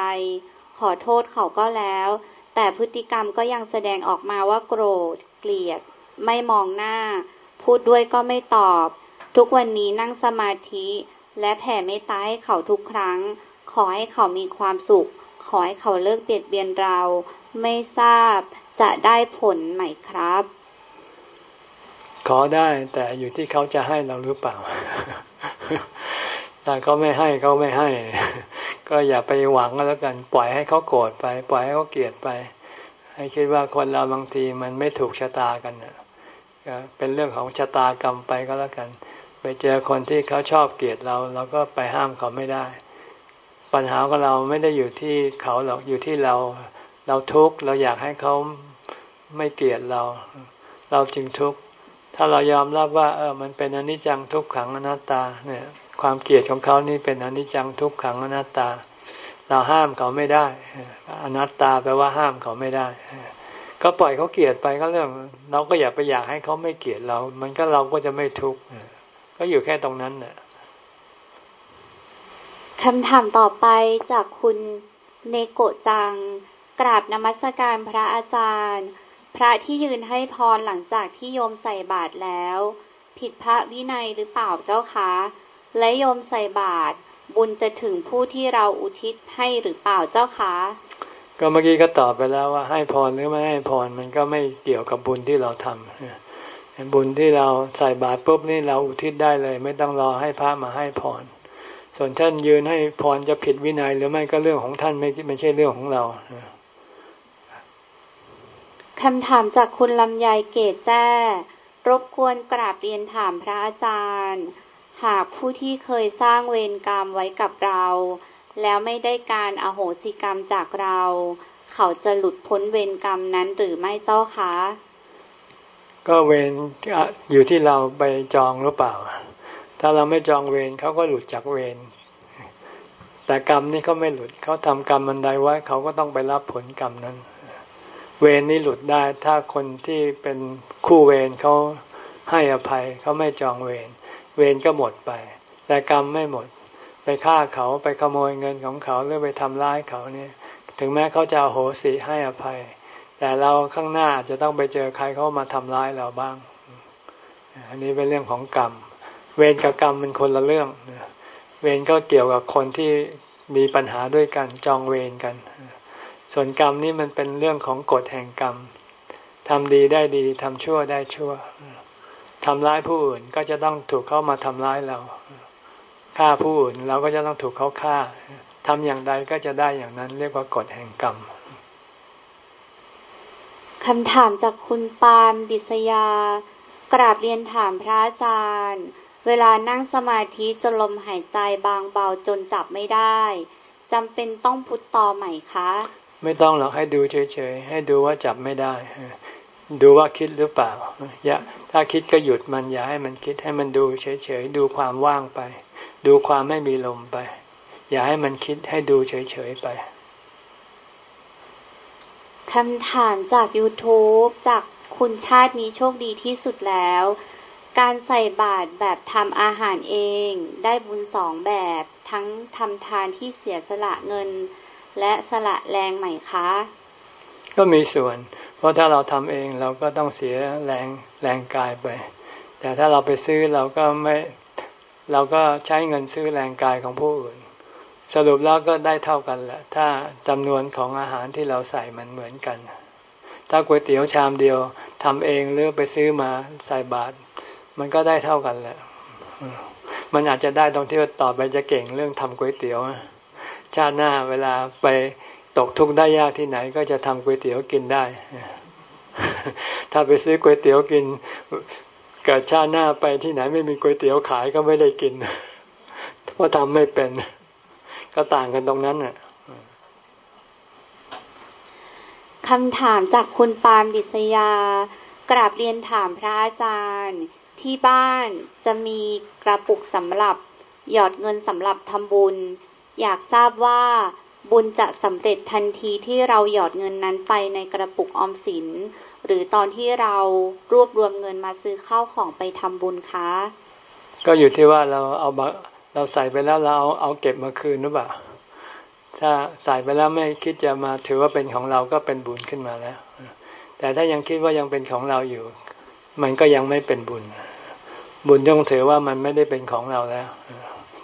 Speaker 3: ขอโทษเขาก็แล้ว แต่พฤติกรรมก็ยังแสดงออกมาว่าโกรธ เกลียด ไม่มองหน้า พูดด้วยก็ไม่ตอบ ทุกวันนี้นั่งสมาธิ และแผ่เมตตาให้เขาทุกครั้ง ขอให้เขามีความสุข ขอให้เขาเลิกเบียดเบียนเรา ไม่ทราบจะได้ผลไหมครับ
Speaker 1: ขอได้แต่อยู่ที่เขาจะให้เราหรือเปล่า ถ้าเขาไม่ให้เขาไม่ให้ ก็อย่าไปหวังแล้วกัน ปล่อยให้เขาโกรธไป ปล่อยให้เขาเกลียดไป ให้คิดว่าคนเราบางทีมันไม่ถูกชะตากันเป็นเรื่องของชะตากรรมไปก็แล้วกัน ไปเจอคนที่เขาชอบเกลียดเราเราก็ไปห้ามเขาไม่ได้ ปัญหาของเราไม่ได้อยู่ที่เขาหรอกอยู่ที่เรา เราทุกข์เราอยากให้เขาไม่เกลียดเรา เราจึงทุกข์ถ้าเรายอมรับว่าเออมันเป็นอนิจจังทุกขังอนัตตาเนี่ยความเกลียดของเขานี่เป็นอนิจจังทุกขังอนัตตา เราห้ามเขาไม่ได้อนัตตาแปลว่าห้ามเขาไม่ได้ ก็ปล่อยเขาเกลียดไปก็เรื่อง เราก็อย่าไปอยากให้เขาไม่เกลียดเรา มันก็เราก็จะไม่ทุกข์ก็อยู่แค่ตรงนั้นเนี่ย
Speaker 3: คำถามต่อไปจากคุณเนโกจัง กราบนมัสการพระอาจารย์ พระที่ยืนให้พรหลังจากที่โยมใส่บาตรแล้ว ผิดพระวินัยหรือเปล่าเจ้าคะและโยมใส่บาตร บุญจะถึงผู้ที่เราอุทิศให้หรือเปล่าเจ้าคะ
Speaker 1: ก็เมื่อกี้ก็ตอบไปแล้วว่าให้พรหรือไม่ให้พรมันก็ไม่เกี่ยวกับบุญที่เราทำบุญที่เราใส่บาตรปุ๊บนี่เราอุทิศได้เลย ไม่ต้องรอให้พระมาให้พร ส่วนท่านยืนให้พรจะผิดวินัยหรือไม่ก็เรื่องของท่านไม่ไม่ใช่เรื่องของเรา
Speaker 3: คำถามจากคุณลำไยเกตแจ้รบกวนกราบเรียนถามพระอาจารย์ หากผู้ที่เคยสร้างเวรกรรมไว้กับเรา แล้วไม่ได้การอโหสิกรรมจากเรา เขาจะหลุดพ้นเวรกรรมนั้นหรือไม่เจ้าคะ
Speaker 1: ก็เวรอยู่ที่เราไปจองหรือเปล่า ถ้าเราไม่จองเวรเขาก็หลุดจากเวรแต่กรรมนี่เขาไม่หลุดเขาทำกรรมมันใดไว้เขาก็ต้องไปรับผลกรรมนั้น เวรนี่หลุดได้ถ้าคนที่เป็นคู่เวรเขาให้อภัยเขาไม่จองเวร เวรก็หมดไป แต่กรรมไม่หมด ไปฆ่าเขาไปขโมยเงินของเขาหรือไปทำร้ายเขาเนี่ย ถึงแม้เขาจะโหสิให้อภัย แต่เราข้างหน้าจะต้องไปเจอใครเขามาทำร้ายเราบ้าง อันนี้เป็นเรื่องของกรรม เวรกับกรรมมันคนละเรื่อง เวรก็เกี่ยวกับคนที่มีปัญหาด้วยกันจองเวรกัน ส่วนกรรมนี่มันเป็นเรื่องของกฎแห่งกรรมทำดีได้ดีทำชั่วได้ชั่ว ทำร้ายผู้อื่นก็จะต้องถูกเข้ามาทำร้ายเราฆ่าผู้อื่นเราก็จะต้องถูกเขาฆ่าทำอย่างใดก็จะได้อย่างนั้น เรียกว่ากฎแห่งกรรม
Speaker 3: คำถามจากคุณปามดิษยา กราบเรียนถามพระอาจารย์ เวลานั่งสมาธิจนลมหายใจบางเบาจนจับไม่ได้จำเป็นต้องพุทต่อใหม่คะ
Speaker 1: ไม่ต้องหรอกให้ดูเฉยๆ ให้ดูว่าจับไม่ได้ ดูว่าคิดหรือเปล่าอย่าถ้าคิดก็หยุดมันอย่าให้มันคิดให้มันดูเฉยๆดูความว่างไป ดูความไม่มีลมไป อย่าให้มันคิดให้ดูเฉยๆไป
Speaker 3: คำถามจาก YouTube จากคุณชาตินี้โชคดีที่สุดแล้ว การใส่บาตรแบบทำอาหารเอง ได้บุญสองแบบ ทั้งทำทานที่เสียสละเงิน และสละแรงไหมคะ
Speaker 1: ก็มีส่วน เพราะถ้าเราทำเองเราก็ต้องเสียแรงแรงกายไป แต่ถ้าเราไปซื้อเราก็ไม่เราก็ใช้เงินซื้อแรงกายของผู้อื่น สรุปแล้วก็ได้เท่ากันแหละ ถ้าจำนวนของอาหารที่เราใส่มันเหมือนกัน ถ้าก๋วยเตี๋ยวชามเดียวทำเองหรือไปซื้อมาใส่บาตรมันก็ได้เท่ากันแหละมันอาจจะได้ตรงที่ว่าต่อไปจะเก่งเรื่องทำก๋วยเตี๋ยวชาติหน้าเวลาไป ตกทุกข์ได้ยากที่ไหนก็จะทำก๋วยเตี๋ยวกินได้ ถ้าไปซื้อก๋วยเตี๋ยวกินเกิดชาติหน้าไปที่ไหนไม่มีก๋วยเตี๋ยวขายก็ไม่ได้กินเพราะทำไม่เป็น ก็ต่างกันตรงนั้นน่ะ
Speaker 3: คำถามจากคุณปามดิษยากราบเรียนถามพระอาจารย์ ที่บ้านจะมีกระปุกสำหรับ หยอดเงินสำหรับทำบุญ อยากทราบว่า บุญจะสำเร็จทันทีที่เราหยอดเงินนั้นไปในกระปุกออมสิน หรือตอนที่เรารวบรวมเงินมาซื้อข้าวของไปทำบุญคะ
Speaker 1: ก็อยู่ที่ว่าเราเอาเราใส่ไปแล้วเราเอาเอาเก็บมาคืนหรือเปล่าถ้าใส่ไปแล้วไม่คิดจะมาถือว่าเป็นของเราก็เป็นบุญขึ้นมาแล้ว แต่ถ้ายังคิดว่ายังเป็นของเราอยู่ มันก็ยังไม่เป็นบุญ บุญต้องถือว่ามันไม่ได้เป็นของเราแล้ว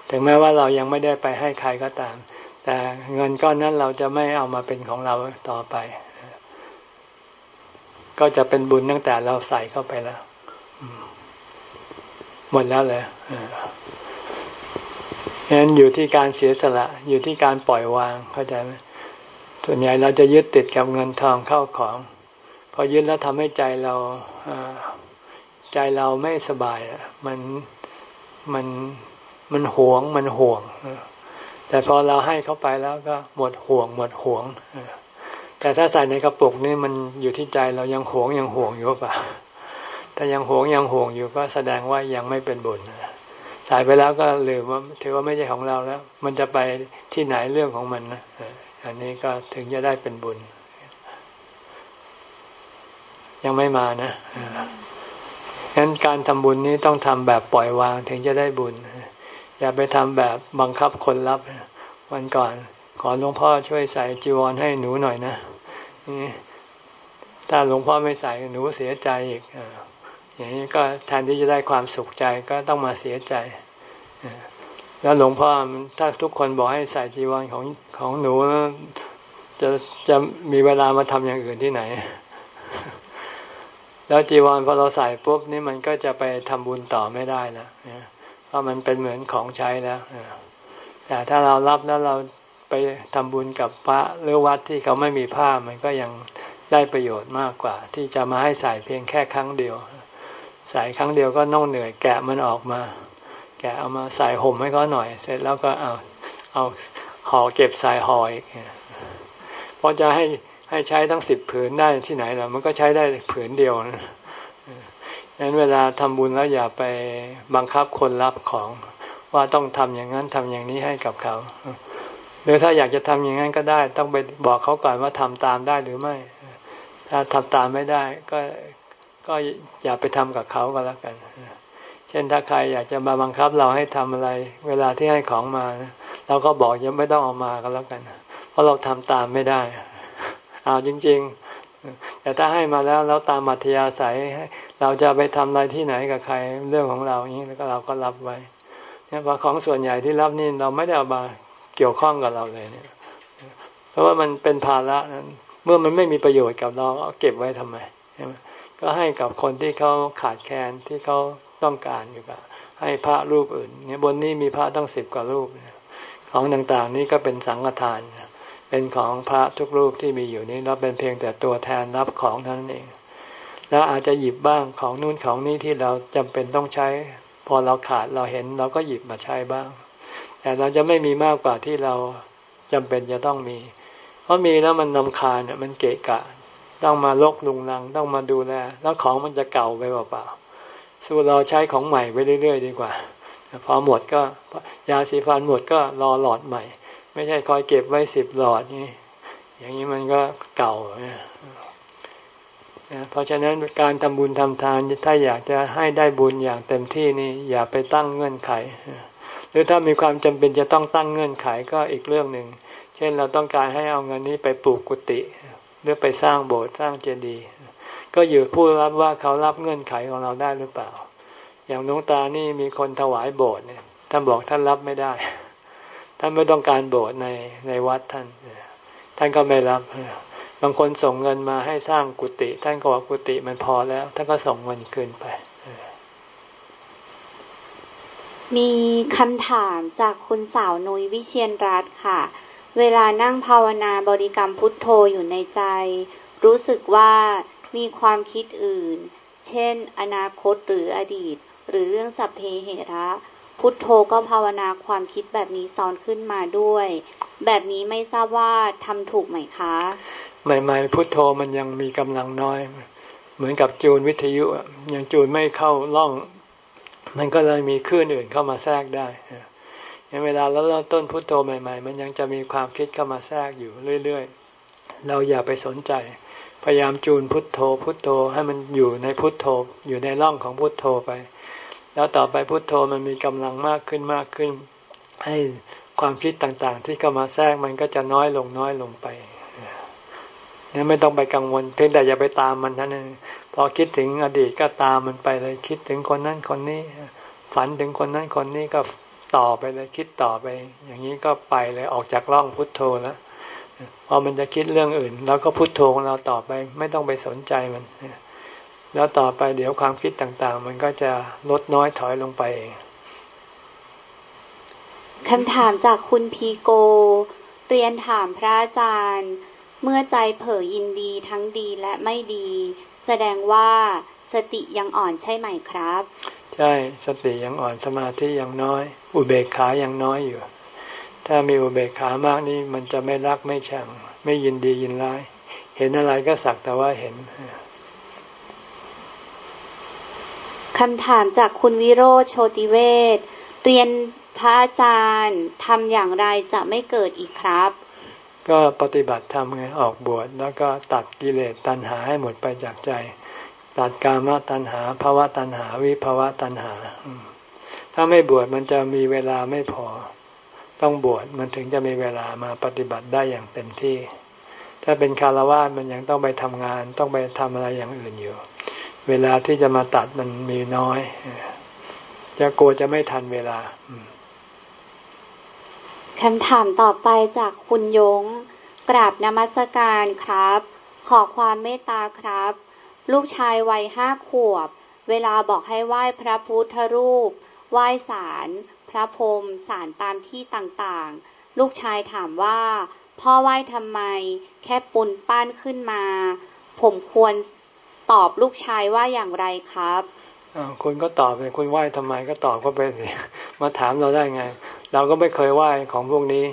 Speaker 1: ถึงแม้ว่าเรายังไม่ได้ไปให้ใครก็ตาม แต่เงินก้อนนั้นเราจะไม่เอามาเป็นของเราต่อไป ก็จะเป็นบุญตั้งแต่เราใส่เข้าไปแล้วหมดแล้วเลยฉะนั้นอยู่ที่การเสียสละ อยู่ที่การปล่อยวางเข้าใจไหมส่วนใหญ่เราจะยึดติดกับเงินทองเข้าของ พอยึดแล้วทำให้ใจเราใจเราไม่สบายมันมันมันหวงมันห่วง แต่พอเราให้เขาไปแล้วก็หมดห่วง หมดห่วง แต่ถ้าใส่ในกระปุกนี่มันอยู่ที่ใจเรายังห่วงยังห่วงอยู่ป่ะถ้ายังห่วงยังห่วงอยู่ก็แสดงว่ายังไม่เป็นบุญใส่ไปแล้วก็ลืมว่าถือว่าไม่ใช่ของเราแล้ว มันจะไปที่ไหนเรื่องของมันนะอันนี้ก็ถึงจะได้เป็นบุญ ยังไม่มานะงั้นการทำบุญนี้ต้องทำแบบปล่อยวางถึงจะได้บุญ อย่าไปทำแบบบังคับคนรับ วันก่อน ขอหลวงพ่อช่วยใส่จีวรให้หนูหน่อยนะนี่ถ้าหลวงพ่อไม่ใส่หนูเสียใจอีกอย่างนี้ก็แทนที่จะได้ความสุขใจก็ต้องมาเสียใจแล้วหลวงพ่อถ้าทุกคนบอกให้ใส่จีวรของของหนูจะจะมีเวลามาทำอย่างอื่นที่ไหน แล้วจีวรพอเราใส่ปุ๊บนี่มันก็จะไปทำบุญต่อไม่ได้แล้ว เพราะมันเป็นเหมือนของใช้แล้วแต่ถ้าเรารับแล้วเราไปทำบุญกับพระหรือวัดที่เขาไม่มีผ้ามันก็ยังได้ประโยชน์มากกว่า ที่จะมาให้ใส่เพียงแค่ครั้งเดียว ใส่ครั้งเดียวก็น่องเหนื่อยแกะมันออกมา แกะเอามาใส่ห่มให้เขาหน่อย เสร็จแล้วก็เอาเอาห่อเก็บใส่ห่ออีกพอจะให้ให้ใช้ทั้งสิบผืนได้ที่ไหนล่ะมันก็ใช้ได้ผืนเดียวนะ งนั้นเวลาทำบุญแล้วอย่าไปบังคับคนรับของ ว่าต้องทำอย่างนั้นทำอย่างนี้ให้กับเขาหรือถ้าอยากจะทำอย่างนั้นก็ได้ ต้องไปบอกเขาก่อนว่าทำตามได้หรือไม่ ถ้าทำตามไม่ได้ ก็ก็อย่าไปทำกับเขาก็แล้วกัน เช่นถ้าใครอยากจะมาบังคับเราให้ทำอะไร เวลาที่ให้ของมา เราก็บอกยังไม่ต้องเอามาก็แล้วกัน เพราะเราทำตามไม่ได้ เอาจริง ๆ แต่ถ้าให้มาแล้วแล้วตามมัธยาศัยเราจะไปทำอะไรที่ไหนกับใครเรื่องของเราอย่างนี้แล้วก็เราก็รับไว้เนี่ยพอของส่วนใหญ่ที่รับนี่เราไม่ได้เอามาเกี่ยวข้องกับเราเลยเนี่ย เพราะว่ามันเป็นภาระนั้น เมื่อมันไม่มีประโยชน์กับเราก็เก็บไว้ทำไมใช่ไหมก็ให้กับคนที่เขาขาดแคลนที่เขาต้องการอยู่กับให้พระรูปอื่น เนี่ยบนนี้มีพระต้องสิบกว่ารูป ของต่างๆ นี่ก็เป็นสังฆทาน เป็นของพระทุกรูปที่มีอยู่นี้เราเป็นเพียงแต่ตัวแทนรับของเท่านั้นเองแล้วอาจจะหยิบบ้างของนู่นของนี่ที่เราจำเป็นต้องใช้ พอเราขาดเราเห็นเราก็หยิบมาใช้บ้าง แต่เราจะไม่มีมากกว่าที่เราจำเป็นจะต้องมี เพราะมีแล้วมันนำคาเนี่ยมันเกะกะ ต้องมาลกลุงลังต้องมาดูแล แล้วของมันจะเก่าไปเปล่าๆสู้เราใช้ของใหม่ไปเรื่อย ๆ ดีกว่า พอหมดก็ยาสีฟันหมดก็รอหลอดใหม่ ไม่ใช่คอยเก็บไว้สิบหลอดนี่อย่างนี้มันก็เก่าเนี่ยเพราะฉะนั้นการทำบุญทำทานถ้าอยากจะให้ได้บุญอย่างเต็มที่นี่อย่าไปตั้งเงื่อนไข หรือถ้ามีความจำเป็นจะต้องตั้งเงื่อนไขก็อีกเรื่องหนึ่ง เช่นเราต้องการให้เอาเงินนี้ไปปลูกกุฏิหรือไปสร้างโบสถ์สร้างเจดีย์ก็อยู่ผู้รับว่าเขารับเงื่อนไขของเราได้หรือเปล่า อย่างน้องตานี่มีคนถวายโบสถ์เนี่ยท่านบอกท่านรับไม่ได้ ท่านไม่ต้องการโบสถ์ในในวัดท่าน ท่านก็ไม่รับบางคนส่งเงินมาให้สร้างกุฏิท่านก็บอกกุฏิมันพอแล้ว ท่านก็ส่งเงินคืนไป
Speaker 3: มีคำถามจากคุณสาวนุยวิเชียนรัตค่ะ เวลานั่งภาวนาบริกรรมพุทโธอยู่ในใจ รู้สึกว่ามีความคิดอื่น เช่น อนาคตหรืออดีต หรือเรื่องสัพเพเหระ พุทโธก็ภาวนาความคิดแบบนี้ซ้อนขึ้นมาด้วย แบบนี้ไม่ทราบว่าทำถูกไหมคะ
Speaker 1: ใหม่ๆพุทโธมันยังมีกำลังน้อย เหมือนกับจูนวิทยุยังจูนไม่เข้าล่อง มันก็เลยมีคลื่นอื่นเข้ามาแทรกได้ยังเวลาเราเริ่มต้นพุทโธใหม่ๆ มันยังจะมีความคิดเข้ามาแทรกอยู่เรื่อยๆ เราอย่าไปสนใจ พยายามจูนพุทโธ พุทโธให้มันอยู่ในพุทโธ อยู่ในร่องของพุทโธไป แล้วต่อไปพุทโธมันมีกำลังมากขึ้นมากขึ้น ให้ความคิดต่างๆ ที่เข้ามาแทรกมันก็จะน้อยลงน้อยลงไปเนี่ยไม่ต้องไปกังวลเพียงแต่อย่าไปตามมันท่านั้นพอคิดถึงอดีตก็ตามมันไปเลย คิดถึงคนนั้นคนนี้ ฝันถึงคนนั้นคนนี้ก็ต่อไปเลยคิดต่อไป อย่างนี้ก็ไปเลยออกจากร่องพุทโธแล้วพอมันจะคิดเรื่องอื่นเราก็พุทโธของเราต่อไป ไม่ต้องไปสนใจมัน แล้วต่อไปเดี๋ยวความคิดต่างๆ มันก็จะลดน้อยถอยลงไปเอง
Speaker 3: คำถามจากคุณพีโก เรียนถามพระอาจารย์ เมื่อใจเผยยินดีทั้งดีและไม่ดี แสดงว่าสติยังอ่อนใช่ไหมครับ
Speaker 1: ใช่สติยังอ่อนสมาธิยังน้อย อุเบกขายังน้อยอยู่ ถ้ามีอุเบกขามากนี่มันจะไม่รักไม่ชัง ไม่ยินดียินร้าย เห็นอะไรก็สักแต่ว่าเห็น
Speaker 3: คำถามจากคุณวิโรธโชติเวศเรียนพระอาจารย์ทำอย่างไรจะไม่เกิดอีกครับ
Speaker 1: ก็ปฏิบัติธรรมไงออกบวชแล้วก็ตัดกิเลสตัณหาให้หมดไปจากใจ ตัดกามตัณหาภาวะตัณหาวิภาวะตัณหา ถ้าไม่บวชมันจะมีเวลาไม่พอ ต้องบวชมันถึงจะมีเวลามาปฏิบัติได้อย่างเต็มที่ ถ้าเป็นคารวะมันยังต้องไปทำงาน ต้องไปทำอะไรอย่างอื่นอยู่ เวลาที่จะมาตัดมันมีน้อย จะกลัวจะไม่ทันเวลา
Speaker 3: คำถามต่อไปจากคุณยง กราบนมัสการครับ ขอความเมตตาครับ ลูกชายวัยห้าขวบ เวลาบอกให้ไหว้พระพุทธรูป ไหว้ศาลพระพรหมศาลตามที่ต่างๆ ลูกชายถามว่า พ่อไหว้ทำไม แค่ปุนปั้นขึ้นมา ผมควร ตอบลูกชายว่าอย่างไรครับ
Speaker 1: คุณก็ตอบไปคุณไหว้ทำไมก็ตอบเขาไปสิมาถามเราได้ไง เราก็ไม่เคยไหว้ของพวกนี้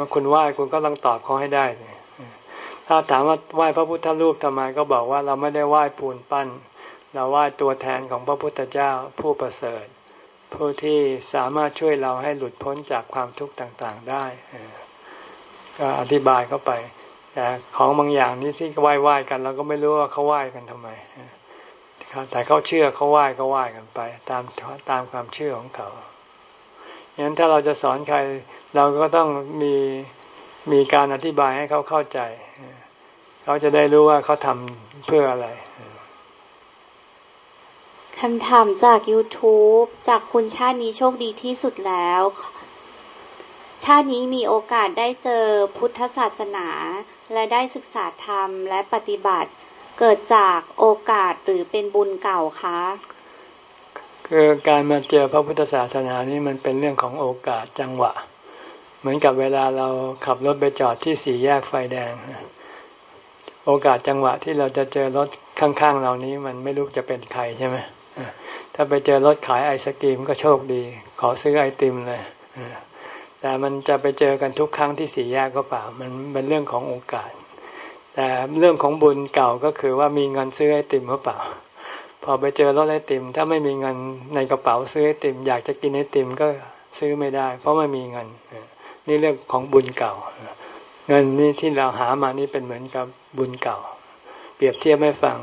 Speaker 1: มาคุณไหว้คุณก็ต้องตอบเขาให้ได้ถ้าถามว่าไหว้พระพุทธรูปทำไมก็บอกว่าเราไม่ได้ไหว้ปูนปั้น เราไหว้ตัวแทนของพระพุทธเจ้าผู้ประเสริฐ ผู้ที่สามารถช่วยเราให้หลุดพ้นจากความทุกข์ต่างๆได้ก็อธิบายเข้าไป แต่ของบางอย่างนี้ที่ไหว้ไหว้กันเราก็ไม่รู้ว่าเขาไหว้กันทำไมแต่เขาเชื่อเขาไหว้ก็ไหว้กันไป ตามตามความเชื่อของเขาอย่างนั้นถ้าเราจะสอนใคร เราก็ต้องมีมีการอธิบายให้เขาเข้าใจ เขาจะได้รู้ว่าเขาทำเพื่ออะไร
Speaker 3: คำถามจาก YouTube จากคุณชาตินี้โชคดีที่สุดแล้ว ชาตินี้มีโอกาสได้เจอพุทธศาสนา และได้ศึกษาธรรมและปฏิบัติ เกิดจากโอกาสหรือเป็นบุญเก่าคะ
Speaker 1: คือการมาเจอพระพุทธศาสนานี่มันเป็นเรื่องของโอกาสจังหวะ เหมือนกับเวลาเราขับรถไปจอดที่สี่แยกไฟแดง โอกาสจังหวะที่เราจะเจอรถข้างๆเรานี้มันไม่รู้จะเป็นใครใช่ไหมถ้าไปเจอรถขายไอศกรีมก็โชคดี ขอซื้อไอติมเลย แต่มันจะไปเจอกันทุกครั้งที่สี่แยกก็เปล่า มันเป็นเรื่องของโอกาส แต่เรื่องของบุญเก่าก็คือว่ามีเงินซื้อไอติมหรือเปล่า พอไปเจอรถไอติม ถ้าไม่มีเงินในกระเป๋าซื้อไอติม อยากจะกินไอติมก็ซื้อไม่ได้ เพราะไม่มีเงิน นี่เรื่องของบุญเก่า เงินนี่ที่เราหามานี่เป็นเหมือนกับบุญเก่า เปรียบเทียบไม่ฟัง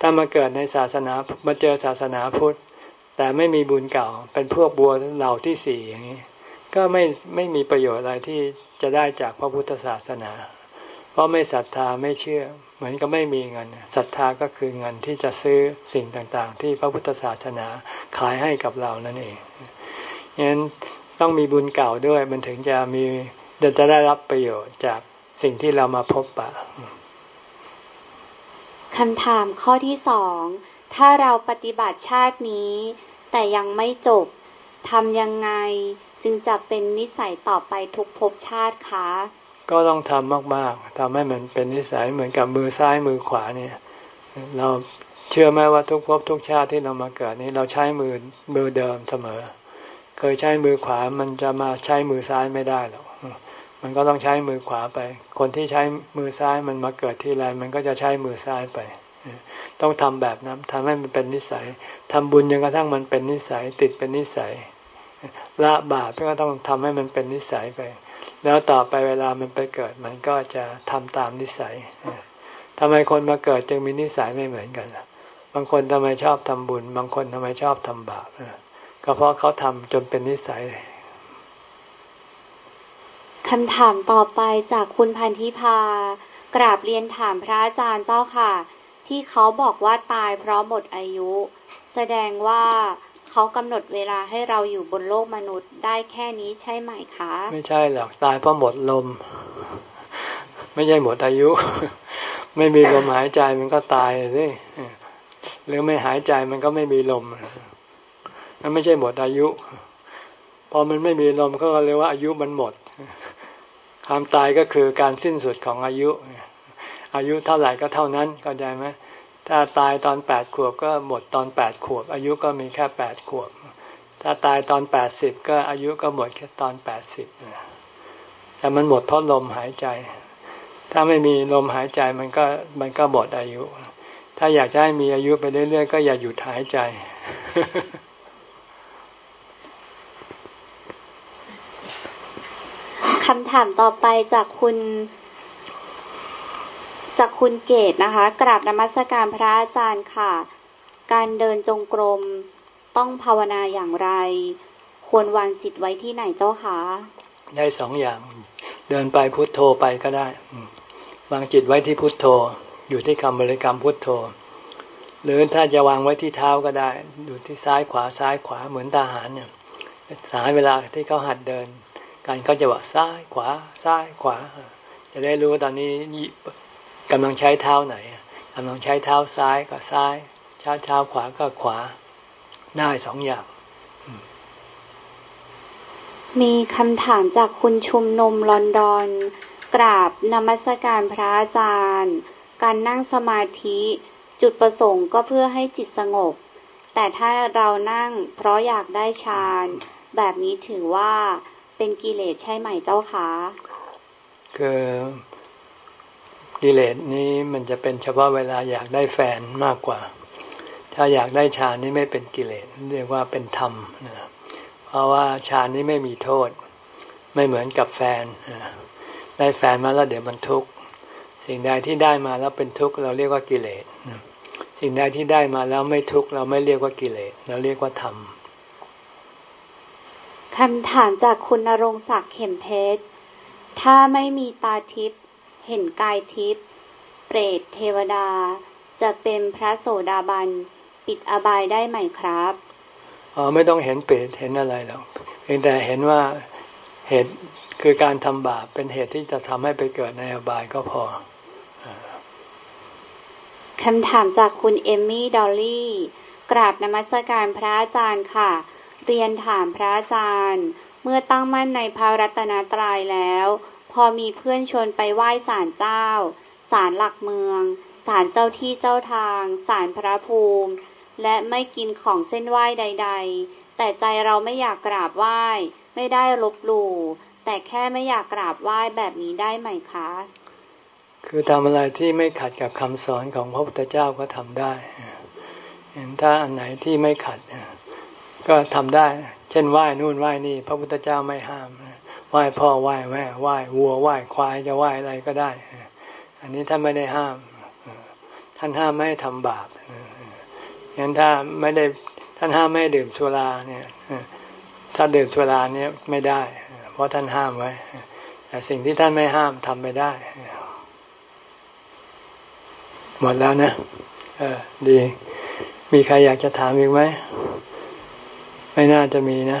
Speaker 1: ถ้ามาเกิดในศาสนามาเจอศาสนาพุทธแต่ไม่มีบุญเก่า เป็นพวกบัวเหล่าที่สี่อย่างนี้ ก็ไม่ไม่มีประโยชน์อะไรที่จะได้จากพระพุทธศาสนา เพราะไม่ศรัทธาไม่เชื่อ เหมือนกับไม่มีเงินศรัทธาก็คือเงินที่จะซื้อสิ่งต่างๆ ที่พระพุทธศาสนาขายให้กับเรานั่นเองงั้นต้องมีบุญเก่าด้วยมันถึงจะมีจะได้รับประโยชน์จากสิ่งที่เรามาพบปะ
Speaker 3: คำถามข้อที่สอง ถ้าเราปฏิบัติชาตินี้ แต่ยังไม่จบ ทำยังไงจึงจะเป็นนิสัยต่อไปทุกภพชาติคะ
Speaker 1: ก็ต้องทำมากๆทำให้มันเป็นนิสัยเหมือนกับมือซ้ายมือขวาเนี่ย เราเชื่อไหมว่าทุกภพทุกชาติที่เรามาเกิดนี้เราใช้มือมือเดิมเสมอ เคยใช้มือขวามันจะมาใช้มือซ้ายไม่ได้หรอกมันก็ต้องใช้มือขวาไป คนที่ใช้มือซ้ายมันมาเกิดที่ไรมันก็จะใช้มือซ้ายไป ต้องทำแบบนั้นทำให้มันเป็นนิสัยทำบุญจนกระทั่งมันเป็นนิสัย ติดเป็นนิสัย ละบาปก็ต้องทำให้มันเป็นนิสัยไป แล้วต่อไปเวลามันไปเกิด มันก็จะทำตามนิสัยทำไมคนมาเกิดจึงมีนิสัยไม่เหมือนกันบางคนทำไมชอบทำบุญ บางคนทำไมชอบทำบาปก็เพราะเขาทำจนเป็นนิสัย
Speaker 3: คำถามต่อไปจากคุณพันธิพากราบเรียนถามพระอาจารย์เจ้าค่ะ ที่เขาบอกว่าตายเพราะหมดอายุ แสดงว่า เขากำหนดเวลาให้เราอยู่บนโลกมนุษย์ได้แค่นี้ใช่ไหมคะ
Speaker 1: ไม่ใช่หรอกตายเพราะหมดลม ไม่ใช่หมดอายุ ไม่มีลมหายใจมันก็ตายเลยหรือไม่หายใจมันก็ไม่มีลมมันไม่ใช่หมดอายุ พอมันไม่มีลมก็เรียกว่าอายุมันหมดความตายก็คือการสิ้นสุดของอายุ อายุเท่าไหร่ก็เท่านั้นเข้าใจไหม ถ้าตายตอนแปดขวบก็หมดตอนแปดขวบ อายุก็มีแค่แปดขวบ ถ้าตายตอนแปดสิบก็อายุก็หมดแค่ตอนแปดสิบแต่มันหมดเพราะลมหายใจ ถ้าไม่มีลมหายใจมันก็มันก็หมดอายุ ถ้าอยากจะให้มีอายุไปเรื่อยๆ ก็อย่าหยุดหายใจ
Speaker 3: คำถามต่อไปจากคุณ จากคุณเกตนะคะ กราบนมัสการพระอาจารย์ค่ะ การเดินจงกรมต้องภาวนาอย่างไร ควรวางจิตไว้ที่ไหนเจ้าคะ
Speaker 1: ได้สองอย่าง เดินไปพุทโธไปก็ได้ วางจิตไว้ที่พุทโธ อยู่ที่คำบริกรรมพุทโธ หรือถ้าจะวางไว้ที่เท้าก็ได้ อยู่ที่ซ้ายขวาซ้ายขวาเหมือนทหารเนี่ยสายเวลาที่เขาหัดเดิน การเขาจะว่าซ้ายขวาซ้ายขวา จะได้รู้ตอนนี้ กำลังใช้เท้าไหนกำลังใช้เท้าซ้ายก็ซ้ายเท้าเท้าขวาก็ขวา ได้สองอย่าง
Speaker 3: มีคำถามจากคุณชุมนุมลอนดอน กราบนมัสการพระอาจารย์ การนั่งสมาธิจุดประสงค์ก็เพื่อให้จิตสงบ แต่ถ้าเรานั่งเพราะอยากได้ฌานแบบนี้ถือว่าเป็นกิเลสใช่ไหมเจ้าคะ
Speaker 1: คือ กิเลสนี้มันจะเป็นเฉพาะเวลาอยากได้แฟนมากกว่า ถ้าอยากได้ฌานนี่ไม่เป็นกิเลสเรียกว่าเป็นธรรมนะเพราะว่าฌานนี้ไม่มีโทษ ไม่เหมือนกับแฟน ได้แฟนมาแล้วเดี๋ยวมันทุกข์สิ่งใดที่ได้มาแล้วเป็นทุกข์เราเรียกว่ากิเลสสิ่งใดที่ได้มาแล้วไม่ทุกข์เราไม่เรียกว่ากิเลสเราเรียกว่าธรรม
Speaker 3: คำถามจากคุณนรงศักดิ์เข็มเพชร ถ้าไม่มีตาทิพย์ เห็นกายทิพย์เปรตเทวดา จะเป็นพระโสดาบัน ปิดอบายได้ไหมครับ
Speaker 1: อ๋อไม่ต้องเห็นเปรตเห็นอะไรหรอกเพียงแต่เห็นว่าเหตุคือการทำบาปเป็นเหตุที่จะทำให้ไปเกิดในอบายก็พอ
Speaker 3: คำถามจากคุณเอมมี่ดอลลี่กราบนมัสการพระอาจารย์ค่ะ เรียนถามพระอาจารย์ เมื่อตั้งมั่นในพระรัตนตรัยแล้ว พอมีเพื่อนชวนไปไหว้ศาลเจ้า ศาลหลักเมือง ศาลเจ้าที่เจ้าทาง ศาลพระภูมิ และไม่กินของเส้นไหว้ใด ๆ แต่ใจเราไม่อยากกราบไหว้ ไม่ได้ลบหลู่แต่แค่ไม่อยากกราบไหว้แบบนี้ได้ไหมคะ
Speaker 1: คือทำอะไรที่ไม่ขัดกับคำสอนของพระพุทธเจ้าก็ทำได้ เห็นถ้าอันไหนที่ไม่ขัด ก็ทำได้ เช่นไหว้นู่นไหว้นี่ พระพุทธเจ้าไม่ห้าม ไหว้พ่อไหว้แม่ไหว้วัวไหว้ควายจะไหว้อะไรก็ได้ อันนี้ท่านไม่ได้ห้าม ท่านห้ามไม่ให้ทำบาปงั้นถ้าไม่ได้ท่านห้ามไม่ดื่มสุราเนี่ย ถ้าดื่มสุราเนี่ยไม่ได้ เพราะท่านห้ามไว้ แต่สิ่งที่ท่านไม่ห้ามทำไปได้ หมดแล้วนะเออดี มีใครอยากจะถามอีกไหม ไม่น่าจะมีนะ